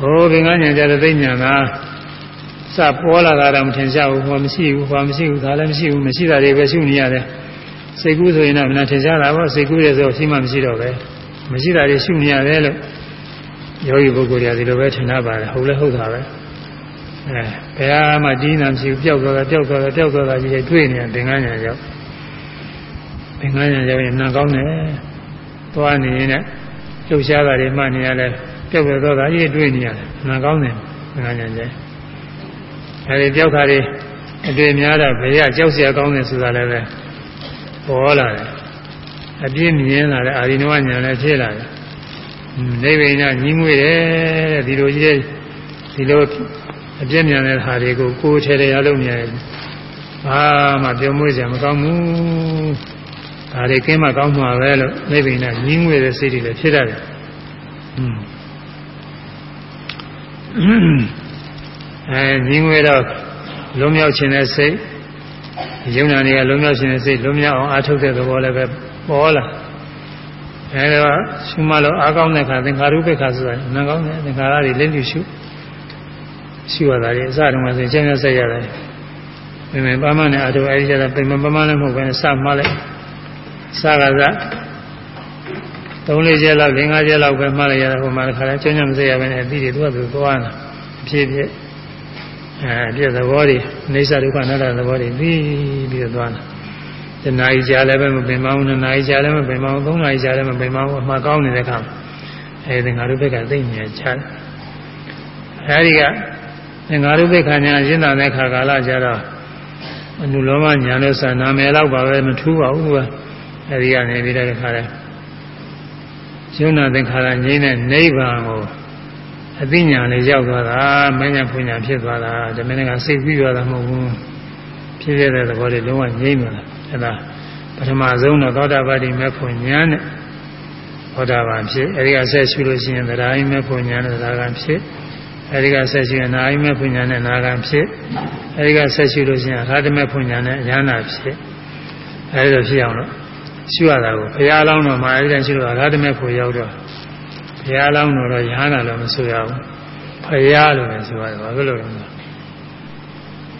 ဟိုသင်္ကန်းညာကြတဲ့သိညာကစပေါ်လာတာတော့မထင်ရှားဘူးဟောမရှိဘူးဟောမရှိဘူးဒါလည်းမရှိဘူးမရှိတာတွေပဲရှုနေရတယ်စိတ်ကူးဆိုရင်တော့မနာထင်ရှားတာပေါ့စိတ်ကူးရဆိုရှိမှမရှိတော့ပဲ မရှိတာတွေရှုနေရတယ်လို့ယောဂီပုဂ္ဂိုလ်တွေကဒီလိုပဲထင်တာပါပဲဟုတ်လဲဟုတ်တာပဲအဲဘယ်ဟာမှတင်းတာမရှိဘူးပျောက်သွားတာပျောက်သွားတာပျောက်သွားတာကြီးတွေ့နေတဲ့သင်္ကန်းညာရောက်သင်္ကန်းညာရောက်ရင်နှံကောင်းတယ်သွားနေရင်လည်းလှုပ်ရှားတာတွေမှနေရတယ်ပျောက်ပျောက်သွားတာကြီးတွေ့နေရတယ်နှံကောင်းတယ်သင်္ကန်းညာကျဲအဲဒီပျောက်တာတွေအတွေ့များတာဘယ်ရကြောက်စရာကောင်းတယ်ဆိုတာလည်းပဲပေါ်လာတယ် အပြည့်မြင်လာတဲ့အာရိနဝညာလည်းဖြစ်လာတယ်နိဗ္ဗာန်ညီငွေတယ်တဲ့ဒီလိုကြီးဒီလိုအပြည့်မြင်တဲ့ဟာတွေကိုကိုယ်ထဲထဲရလို့မြင်ဘာမှပြောမွေးစရာမကောင်းဘူးဒါတွေကင်းမှကောင်းမှာပဲလို့နိဗ္ဗာန်ညီငွေတဲ့စိတ်တွေလည်းဖြစ်ရတယ်အဲညီငွေတော့လုံးမြောက်ခြင်းတဲ့စိတ်ယုံနာတွေကလုံးမြောက်ခြင်းတဲ့စိတ်လုံးမြောက်အောင်အားထုတ်တဲ့သဘောလည်းပဲ ပေါ်လာအဲဒါရှုမှလို့အားကောင်းတဲ့ခါသင်္ခါရုပ္ပခါဆိုတာနာကောင်းတယ်သင်္ခါရတွေလက်ညှိရှုရှုရတာလေအစတုန်းကဆိုကျင်းရဆက်ရတယ်ပြင်ပပမနဲ့အတူအဲဒီကျတော့ပြင်ပပမလည်းမဟုတ်ဘဲစမှလိုက်စကားစသုံးလေးချက်လောက်၅ချက်လောက်ပဲမှလိုက်ရတာဟိုမှာတစ်ခါလဲကျင်းရမဆက်ရဘဲနဲ့အသီးတွေသူကသူသွားတာအဖြစ်ဖြစ်အဲပြည့်သဘောတွေအိဋ္ဌဒုက္ခအနတ္တသဘောတွေပြီးပြီးတော့သွားတာ တဏှာကြီးကြားလည်းပဲမပင်မအောင်နှစ်နာရီကြားလည်းမပင်မအောင်သုံးနာရီကြားလည်းမပင်မအောင်အမှားကောင်းနေတဲ့အခါအဲဒီငါတို့ဘက်ကသိဉာဏ်ချတယ်အဲဒီကငါတို့ဘက်ကညာရှင်းတာတဲ့ခါကာလကျတော့အနုလောမညာလို့ဆိုနာမည်တော့ပါပဲမထူးပါဘူးကအဲဒီကနေပြီးတဲ့ခါလဲယုံနာသင်္ခါရငြိမ်းတဲ့နိဗ္ဗာန်ကိုအသိဉာဏ်နဲ့ရောက်သွားတာမဉ္ဇဉ်ပူညာဖြစ်သွားတာဒီမင်းကစိတ်ပြီးသွားတာမဟုတ်ဘူးဖြစ်ရတဲ့သဘောတွေလုံးဝငြိမ်းသွားတာ အဲ့ဒါပထမဆုံးတော့သောတာပတိမေဖို့ညာနဲ့သောတာပန်ဖြစ်အဲဒီကဆက်ရှုလို့ရှိရင်သဒ္ဓါယမေဖို့ညာနဲ့သဒ္ဓါကံဖြစ်အဲဒီကဆက်ရှုရင်နာယမေဖို့ညာနဲ့နာကံဖြစ်အဲဒီကဆက်ရှုလို့ရှိရင်ရာထမေဖို့ညာနဲ့ဉာဏ်နာဖြစ်အဲဒီလိုဖြစ်အောင်လို့ရှုရတာကိုဘုရားလောင်းတော်မှာအဲဒီတိုင်းရှုလို့ရာထမေဖို့ရောက်တော့ဘုရားလောင်းတော်တော့ယဟနာလို့မဆိုရဘူးဘုရားလို့ပဲဆိုရတယ်ဘာဖြစ်လို့လဲသူ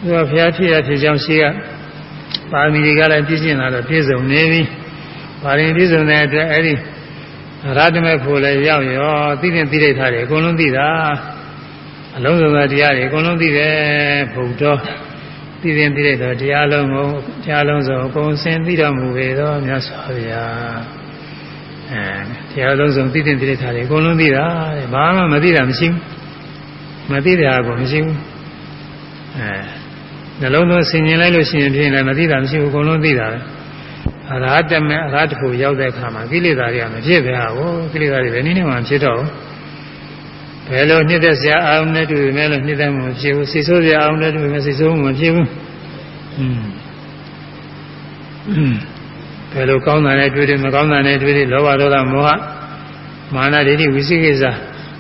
ကဘုရားဖြစ်ရဖြစ်ကြောင်းရှိက ပါရမီတွေကလည်းပြည့်စုံလာတော့ပြည့်စုံနေပြီပါရင်ပြည့်စုံတဲ့အတွက်အဲ့ဒီရတမေဖို့လည်းရောက်ရောသိတဲ့သိတဲ့ထားတယ်အကုန်လုံးသိတာအလုံးစုံသောတရားတွေအကုန်လုံးသိတယ်ဘုဒ္ဓသိရင်သိတဲ့တရားလုံးကိုတရားလုံးစုံအကုန်စင်သိတော်မူပေသောမြတ်စွာဘုရားအဲတရားလုံးစုံသိတဲ့သိတဲ့ထားတွေအကုန်လုံးသိတာတဲ့ဘာမှမသိတာမရှိဘူးမသိတာကိုမရှိဘူးအဲ နှလုံးသွင်းဆင်ញင်လိုက်လို့ရှိရင်ဖြစ်ရင်လည်းမသိတာမရှိဘူးအကုန်လုံးသိတာပဲအရဟတမေအရဟတဖို့ရောက်တဲ့အခါမှာကိလေသာတွေကမဖြစ်ပဲဟာကိုကိလေသာတွေဘယ်နည်းနဲ့မှဖြစ်တော့ဘယ်လိုနှစ်သက်စရာအာရုံနဲ့တွေ့မယ်လို့နှစ်သက်မှုမဖြစ်ဘူးစိတ်ဆိုးစရာအာရုံနဲ့တွေ့မယ်စိတ်ဆိုးမှုမဖြစ်ဘူးอืมဘယ်လိုကောင်းတာနဲ့တွေ့တယ်မကောင်းတာနဲ့တွေ့တယ်လောဘဒေါသမောဟမာနဒိဋ္ဌိဝိသိကိစ္စ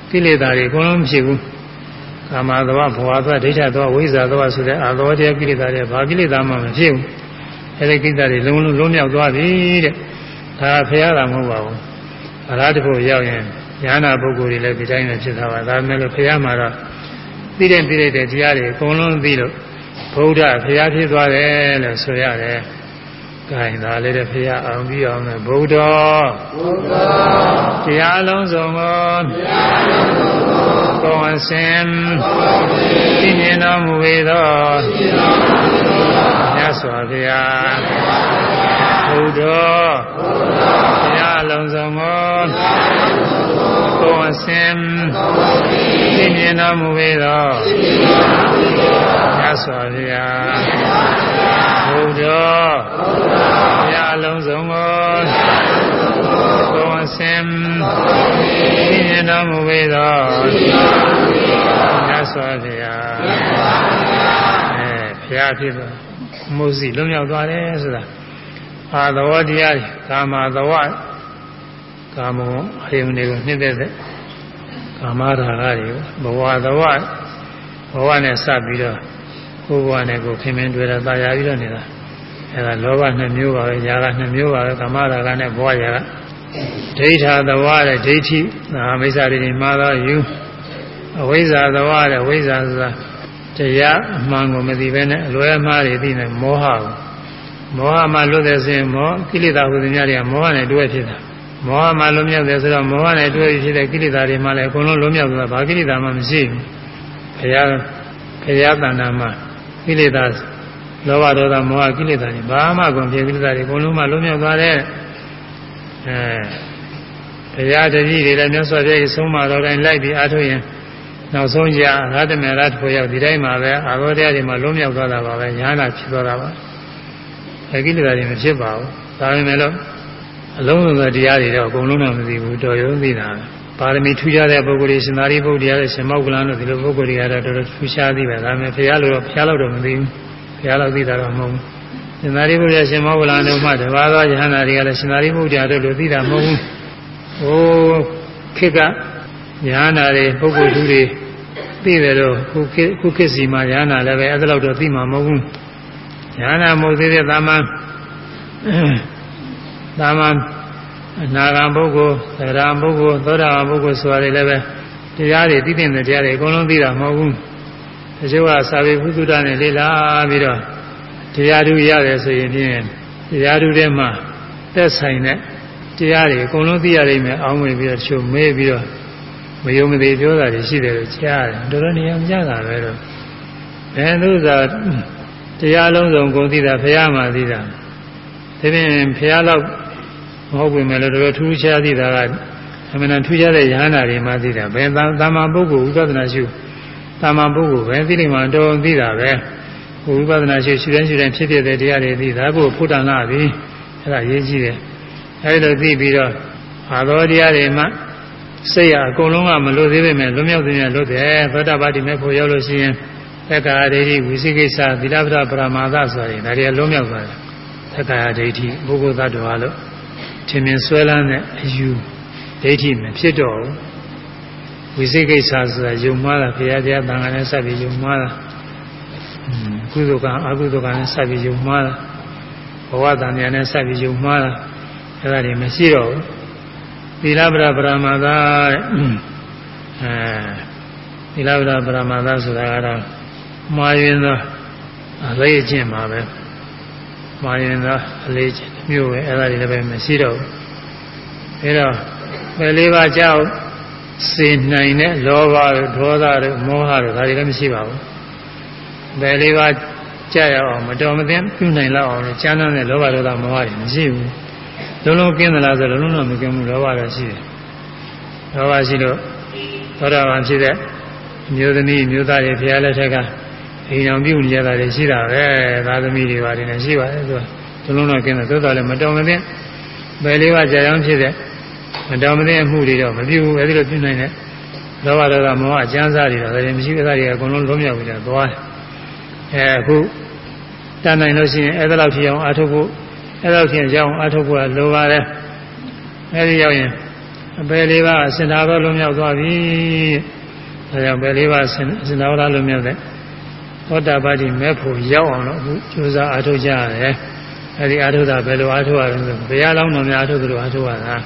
ကိလေသာတွေအကုန်လုံးမဖြစ်ဘူး ကာမသဝဘဝသဝဒိဋ္ဌသဝဝိဇ္ဇာသဝဆိုတဲ့အာသောတရားကိလေသာတွေဘာကိလေသာမှမဖြစ်ဘူးအဲဒီကိစ္စတွေလုံးလုံးလုံးမြောက်သွားပြီတဲ့ဒါဖရာတာမဟုတ်ပါဘူးအလားတဖို့ရောက်ရင်ညာနာပုဂ္ဂိုလ်တွေလည်းဒီတိုင်းပဲဖြစ်သွားပါဒါပေမဲ့လို့ဖရာမှာတော့သိတဲ့သိတဲ့တရားတွေအကုန်လုံးသိလို့ဗုဒ္ဓဖရာဖြစ်သွားတယ်လို့ဆိုရတယ်။ကိုင်းဒါလေးတဲ့ဖရာအောင်ပြီးအောင်နဲ့ဗုဒ္ဓဗုဒ္ဓတရားလုံးစုံကိုတရားလုံးစုံ ကိုကောင်းစင်သိမြင်တော်မူပေသောမြတ်စွာဘုရားဘုဒ္ဓတရားလုံးစုံကိုကိုယ်အစဉ်သိမြင်တော်မူပေသောမြတ်စွာဘုရားဘုဒ္ဓတရားလုံးစုံကိုကိုယ်အ စဉ်သိမြင်တော်မူပေသောမြတ်စွာဘုရားအဲဘုရားဖြစ်သောမှုစီလွံ့မြောက်သွားတယ်ဆိုတာအာသဝတရားကာမသဝကာမဂုဏ်အယုန်တွေကိုနှိမ့်တဲ့ကာမရာဂတွေကိုဘဝသဝဘဝနဲ့စပ်ပြီးတော့ကိုယ်ဘဝနဲ့ကိုယ်ခင်မင်းတွေ့တာတာယာပြီးတော့နေတာအဲဒါလောဘနှစ်မျိုးပါပဲຢာကနှစ်မျိုးပါပဲကာမရာဂနဲ့ဘဝຢာက ဒိဋ္ဌာသဝတဲ့ဒိဋ္ဌိနာမိစ္ဆာတွေမှာတော့ယူအဝိဇ္ဇာသဝတဲ့ဝိဇ္ဇာဆိုတာတရားအမှန်ကိုမသိဘဲနဲ့အလွဲမှားတွေသိနေမောဟကိုမောဟမှလွတ်တဲ့ဆိုရင်မောကိလေသာဟူသည်များတွေကမောဟနဲ့တွဲဖြစ်တာမောဟမှလွတ်မြောက်တယ်ဆိုတော့မောဟနဲ့တွဲဖြစ်တဲ့ကိလေသာတွေမှလည်းအကုန်လုံးလွတ်မြောက်သွားဘာကိလေသာမှမရှိဘူးဘုရားဘုရားတဏ္ဍာမှာကိလေသာလောဘဒေါသမောဟကိလေသာတွေဘာမှကုန်ပြကိလေသာတွေအကုန်လုံးမှလွတ်မြောက်သွားတဲ့ အဲဘုရားတပည့်တွေလည်းမြတ်စွာဘုရားဆုံးမတော်တိုင်းလိုက်ပြီးအားထုတ်ရင်နောက်ဆုံးကြရတမေရတ်ဖို့ရောက်ဒီတိုင်းမှာပဲအာဘောတရားတွေမှာလွတ်မြောက်သွားတာပါပဲညာနာဖြစ်သွားတာပါအကိလေသာတွေမဖြစ်ပါဘူးဒါပေမဲ့လို့အလုံးစုံသောတရားတွေတော့အကုန်လုံးတော့မသိဘူးတော်ရုံသိတာပါရမီထူးခြားတဲ့ပုဂ္ဂိုလ်တွေရှင်သာရိပုတ္တရာနဲ့ရှင်မောက္ကလန်တို့ဒီလိုပုဂ္ဂိုလ်တွေကတော့တော်တော်ထူးခြားသေးပဲဒါပေမဲ့ဘုရားလိုတော့ဘုရားလောက်တော့မသိဘူးဘုရားလောက်သိတာတော့မဟုတ်ဘူး ရှင်သာရိပုတ္တရာရှင်မောက္ကလန်တို့မှတပါးသောယဟန္တာတွေကလည်းရှင်သာရိပုတ္တရာတို့လိုသိတာမဟုတ်ဘူးဟိုခေတ်ကယဟန္တာတွေပုဂ္ဂိုလ်သူတွေသိတယ်တော့ခုခေတ်ခုခေတ်စီမှာယဟန္တာလည်းပဲအဲ့ဒါလောက်တော့သိမှာမဟုတ်ဘူးယဟန္တာမဟုတ်သေးတဲ့သာမန်သာမန်အနာဂံပုဂ္ဂိုလ်သရံပုဂ္ဂိုလ်သောတာပန်ပုဂ္ဂိုလ်ဆိုတာတွေလည်းပဲတရားတွေသိတဲ့တရားတွေအကုန်လုံးသိတာမဟုတ်ဘူးတချို့ကစာပေဘုဒ္ဓနဲ့လေ့လာပြီးတော့ တရားဓုရတယ်ဆိုရင်ဖြင့်တရားဓုထဲမှာသက်ဆိုင်တဲ့တရားတွေအကုန်လုံးသိရနိုင်မယ်အောင်းဝင်ပြီးတော့တချို့မေးပြီးတော့မယုံမသေးပြောတာတွေရှိတယ်လို့ကြားတယ်တော်တော်နေရာမကြတာပဲတော့ဘယ်သူသာတရားလုံးစုံကိုသိတာဖះမှာသိတာဒါဖြင့်ဖះလောက်မဟုတ်ပြင်မဲ့လို့တော်ထူးခြားသိတာကအမှန်တန်ထူးခြားတဲ့ယဟန္တာတွေမှသိတာဘယ်သာမန်ပုဂ္ဂိုလ်ဥပဒနာရှုသာမန်ပုဂ္ဂိုလ်ပဲသိလိမ့်မှာတော်သိတာပဲ ဝိပဿနာရှုရှုတိုင်းရှုတိုင်းဖြစ်ဖြစ်တဲ့တရားတွေသိတာကိုဖုဒ္ဒနာပြီအဲ့ဒါရေးကြည့်တယ်အဲ့လိုသိပြီးတော့အာသောတရားတွေမှစိတ်ရအကုန်လုံးကမလို့သေးပေမဲ့လွတ်မြောက်သေးတယ်လွတ်တယ်သောတာပတိမေဖို့ရောက်လို့ရှိရင်သက္ကာဒိဋ္ဌိဝိသိကိစ္စသီလပဒပရမာသဆိုရင်ဒါတွေလွတ်မြောက်သွားတယ်သက္ကာဒိဋ္ဌိပုဂ္ဂိုလ်သတ္တဝါလို့ထင်မြင်ဆွဲလန်းတဲ့အယူဒိဋ္ဌိမဖြစ်တော့ဘူးဝိသိကိစ္စဆိုတာယုံမှားတာဘုရားတရားတန်ခါနဲ့ဆက်ပြီးယုံမှားတာ ကုသိုလ်ကအကုသိုလ်ကနဲ့ဆက်ပြီးယုံမှားတာဘဝတန်မြာနဲ့ဆက်ပြီးယုံမှားတာအဲ့ဒါတွေမရှိတော့ဘူးသီလပရပရမသာတဲ့အဲသီလပရပရမသာဆိုတာကတော့မှားယွင်းသောအလေးအကျင့်ပါပဲမှားယွင်းသောအလေးအကျင့်မျိုးပဲအဲ့ဒါတွေလည်းပဲမရှိတော့ဘူးအဲတော့ဘယ်လေးပါးကြောက်စေနိုင်တဲ့လောဘတို့ဒေါသတို့မောဟတို့ဒါတွေလည်းမရှိပါဘူး ဘယ်လေးပါးကြာရအောင်မတော်မသင့်ပြုနိုင်လောက်အောင်ကျမ်းမ်းတဲ့လောဘဒေါသမောဟတွေမရှိဘူးလုံးလုံးကင်းသလားဆိုတော့လုံးလုံးမကင်းဘူးလောဘတော့ရှိတယ်လောဘရှိလို့သောတာပန်ဖြစ်တဲ့မျိုးသမီးမျိုးသားတွေဘုရားလက်ထက်ကအိမ်အောင်ပြုနေကြတာတွေရှိတာပဲသာသမီတွေပါတယ်နဲ့ရှိပါတယ်သူကလုံးလုံးတော့ကင်းတယ်သို့တော်လည်းမတော်မသင့်ဘယ်လေးပါကြာကြောင်းဖြစ်တဲ့မတော်မသင့်အမှုတွေတော့မပြုဘူးအဲဒီလိုပြုနိုင်တဲ့လောဘဒေါသမောဟအကျမ်းစားတွေတော့ဒါတွေမရှိတဲ့တွေအကုန်လုံးလုံးမြောက်ပြီးတော့သွားတယ် အဲအခုတန်နိုင်လို့ရှိရင်အဲ့ဒါလောက်ဖြစ်အောင်အားထုတ်ဖို့အဲ့ဒါလောက်ဖြစ်အောင်အားထုတ်ဖို့လိုပါတယ်အဲဒီရောက်ရင်အပယ်လေးပါးစင်တာဘောလုံးမြောက်သွားပြီဒါကြောင့်ပယ်လေးပါးစင်တာဘောလုံးမြောက်တဲ့သောတာပတိမဲ့ဖို့ရောက်အောင်လို့အခုကြိုးစားအားထုတ်ကြရတယ်အဲဒီအားထုတ်တာဘယ်လိုအားထုတ်ရလဲဆိုဘုရားလောင်းတော်များအားထုတ်သလိုအားထုတ်ရတာ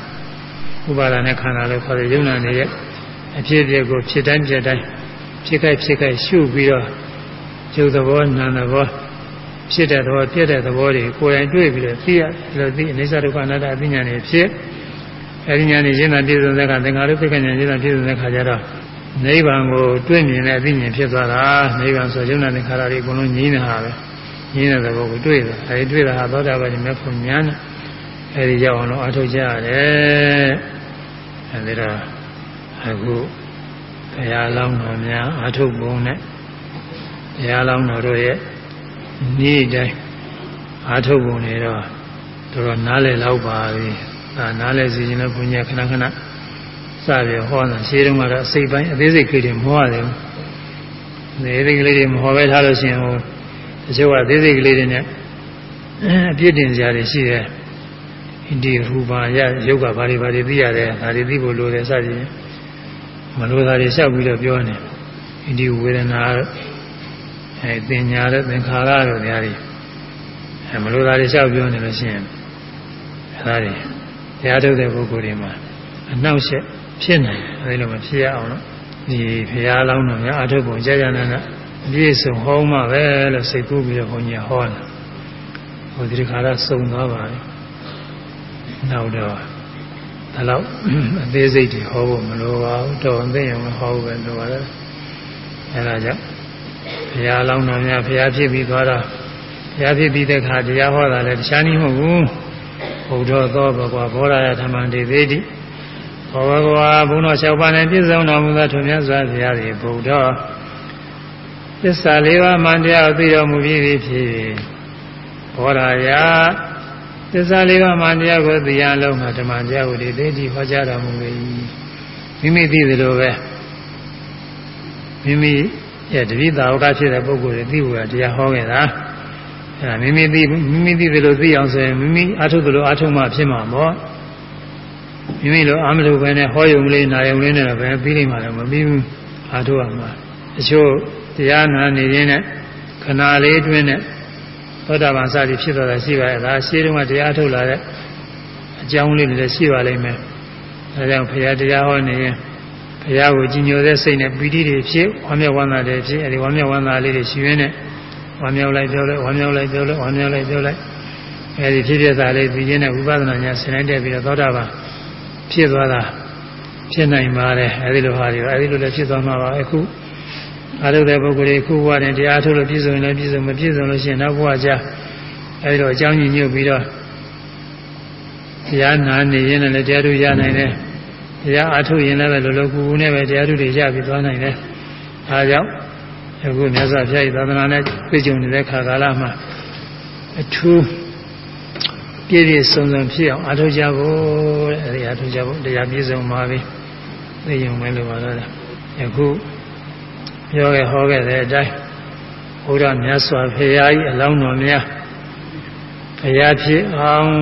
ဥပါဒာနဲ့ခန္ဓာလို့ခေါ်တဲ့ယုံနာနေရဲ့အဖြစ်အပျက်ကိုဖြစ်တိုင်းဖြစ်တိုင်းဖြစ်ခိုက်ဖြစ်ခိုက်ရှုပြီးတော့ ကျုပ်သဘောနာသဘောဖြစ်တဲ့သဘောပြည့်တဲ့သဘောတွေကိုယ်တိုင်တွေ့ပြီးတော့သိရလို့သိအနိစ္စဒုက္ခအနတ္တအသိဉာဏ်တွေဖြစ်အဲဒီဉာဏ်တွေရှင်းတာပြည့်စုံတဲ့အခါသင်္ခါရုပ္ပကဉာဏ်ရှင်းတာပြည့်စုံတဲ့အခါကျတော့နိဗ္ဗာန်ကိုတွေ့မြင်တဲ့အသိဉာဏ်ဖြစ်သွားတာနိဗ္ဗာန်ဆိုယုံနာသင်္ခါရတွေအကုန်လုံးငြိမ်းနေတာပဲငြိမ်းတဲ့သဘောကိုတွေ့တာအဲဒီတွေ့တာဟာသောတာပတိမေဖို့ဉာဏ်နဲ့အဲဒီရောက်အောင်လို့အထောက်ကြရတယ်အဲဒီတော့အခုဘုရားလောင်းတော်များအထုတ်ပုံနဲ့ ဘုရားလောင်းတော်တို့ရဲ့နေ့တိုင်းအာထုတ်ပုံတွေတော့တော်တော်နားလည်လောက်ပါပြီ။ဒါနားလည်စီခြင်းနဲ့ဘုညာခဏခဏစပြီးဟောတာရှင်းတော့ကတော့အစိတ်ပိုင်းအသေးစိတ်ကလေးတွေမဟောရတယ်။နေသေးကလေးတွေမဟောပဲထားလို့ရှိရင်ဟိုတချို့ကသေးစိတ်ကလေးတွေနဲ့အပြစ်တင်ကြရတယ်ရှိတယ်။ဒီရူပါယယုတ်ကဘာတွေဘာတွေသိရတယ်။ဒါတွေသိဖို့လိုတယ်စသည်မလိုတာတွေလျှောက်ပြီးတော့ပြောနေ။ဒီဝေဒနာ အဲသင်ညာတဲ့သင်္ခါရတို့များတွေအဲမလိုတာတွေလျှောက်ပြောနေလို့ရှိရင်အဲဒါတွေတရားထုတ်တဲ့ပုဂ္ဂိုလ်တွေမှာအနှောက်အယှက်ဖြစ်နိုင်တယ်အဲဒီလိုမဖြစ်ရအောင်လို့ဒီဘုရားလောင်းတော်များအထုပ်ပုံကြာကြာနာနာပြည့်စုံဟောမှပဲလို့စိတ်ကူးပြီးတော့ဘုန်းကြီးဟောတယ်ဟိုဒီခါရစုံသွားပါပြီနောက်တော့ဒါတော့အသေးစိတ်တွေဟောဖို့မလိုပါဘူးတော်အသိရင်မဟောဘူးပဲလိုပါတယ်အဲဒါကြောင့် ဘုရားလောင်းတော်များဘုရားဖြစ်ပြီးသွားတော့ဘုရားဖြစ်ပြီးတဲ့ခါတရားဟောတာလည်းတခြားနည်းမဟုတ်ဘူးဘုဒ္ဓသောဘဂဝါဘောရယဓမ္မတေသေးတိဘောဘဂဝါဘုန်းတော်၆ပါးနဲ့ပြည့်စုံတော်မူသောထွန်မြတ်စွာဘုရားသည်ဘုဒ္ဓသစ္စာလေးပါးမှန်တရားကိုသိတော်မူပြီးပြီဖြစ်ဘောရယသစ္စာလေးပါးမှန်တရားကိုသိရလုံးမှာဓမ္မတရားကိုဒီသေးတိဟောကြားတော်မူ၏မိမိသိသလိုပဲမိမိ ရဲ့တတိသာဝကဖြစ်တဲ့ပုဂ္ဂိုလ်တွေသိဖို့တရားဟောခဲ့တာအဲဒါမိမိသိမိမိသိတယ်လို့သိအောင်ဆိုရင်မိမိအထုတယ်လို့အထုမှဖြစ်မှာပေါ့မိမိလိုအာမထုပဲနဲ့ဟောယုံလေးနာယုံလေးနဲ့ပဲပြီးနေမှလည်းမပြီးဘူးအထုရမှာတချို့တရားနာနေရင်းနဲ့ခဏလေးတွင်းနဲ့သောတာပန်စသည်ဖြစ်သွားတာရှိပါရဲ့ဒါရှင်းတုန်းကတရားထုတ်လာတဲ့အကြောင်းလေးတွေလည်းရှိပါလိမ့်မယ်ဒါကြောင့်ဘုရားတရားဟောနေရင် ဘုရားကိုကြည်ညိုတဲ့စိတ်နဲ့ပီတိတွေဖြစ်ဝမ်းမြောက်ဝမ်းသာတွေဖြစ်အဲဒီဝမ်းမြောက်ဝမ်းသာလေးတွေရှိရင်းနဲ့ဝမ်းမြောက်လိုက်ပြောလိုက်ဝမ်းမြောက်လိုက်ပြောလိုက်ဝမ်းမြောက်လိုက်ပြောလိုက်အဲဒီဖြစ်ဖြစ်သားလေးပြီးခြင်းနဲ့ဝိပဿနာညာဆင်နိုင်တဲ့ပြီးတော့သောတာပန်ဖြစ်သွားတာဖြစ်နိုင်ပါတယ်အဲဒီလိုဟာတွေအဲဒီလိုလည်းဖြစ်သွားမှာပါအခုအားထုတ်တဲ့ပုဂ္ဂိုလ်တွေခုဘဝနဲ့တရားထုတ်လို့ပြည့်စုံလည်းပြည့်စုံမပြည့်စုံလို့ရှိရင်နောက်ဘဝကျအဲဒီလိုအကြောင်းညွှန်ညွတ်ပြီးတော့တရားနာနေရင်လည်းတရားထုတ်ရနိုင်တယ် တရားအားထုတ်ရင်လည်းပဲလောလောကူကူနဲ့ပဲတရားထုတွေရပြီးသွားနိုင်တယ်။ဒါကြောင့်အခုမြတ်စွာဘုရား၏သာသနာနဲ့ပြည့်စုံနေတဲ့ခါကာလမှာအထူးပြည့်ပြည့်စုံစုံဖြစ်အောင်အားထုတ်ကြဖို့တဲ့အဲဒီအားထုတ်ကြဖို့တရားပြည့်စုံပါပြီ။သိရင်မဲလို့ပါတော့။ယခုပြောခဲ့ဟောခဲ့တဲ့အတိုင်းဘုရားမြတ်စွာဘုရား၏အလောင်းတော်များဘုရားဖြစ်အောင်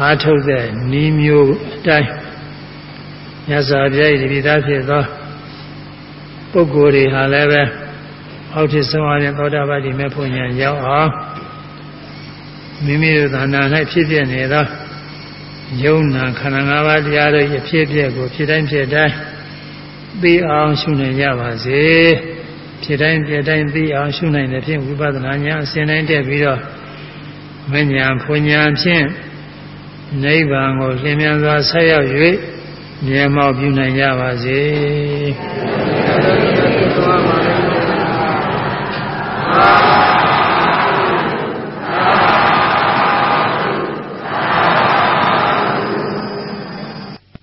အားထုတ်တဲ့ဤမျိုးအတိုင်း မြတ်စွာဘုရား၏တပိသားဖြစ်သောပုဂ္ဂိုလ်တွေဟာလည်းပဲအောက်ထစ်ဆုံးအားဖြင့်သောတာပတိမေဖို့ညာရောက်အောင်မိမိတို့သာနာ၌ဖြစ်ပြနေသောယုံနာခန္ဓာ၅ပါးတရားတို့ရဲ့ဖြစ်ပြကိုဖြစ်တိုင်းဖြစ်တိုင်းသိအောင်ရှုနိုင်ကြပါစေဖြစ်တိုင်းဖြစ်တိုင်းသိအောင်ရှုနိုင်တဲ့ဖြင့်ဝိပဿနာဉာဏ်အစဉ်တိုင်းတက်ပြီးတော့မဉဏ်ဖွဉာဏ်ဖြင့်နိဗ္ဗာန်ကိုလင်းမြန်စွာဆက်ရောက်၍ မြဲမောက်ပြုနိုင်ကြပါစေ။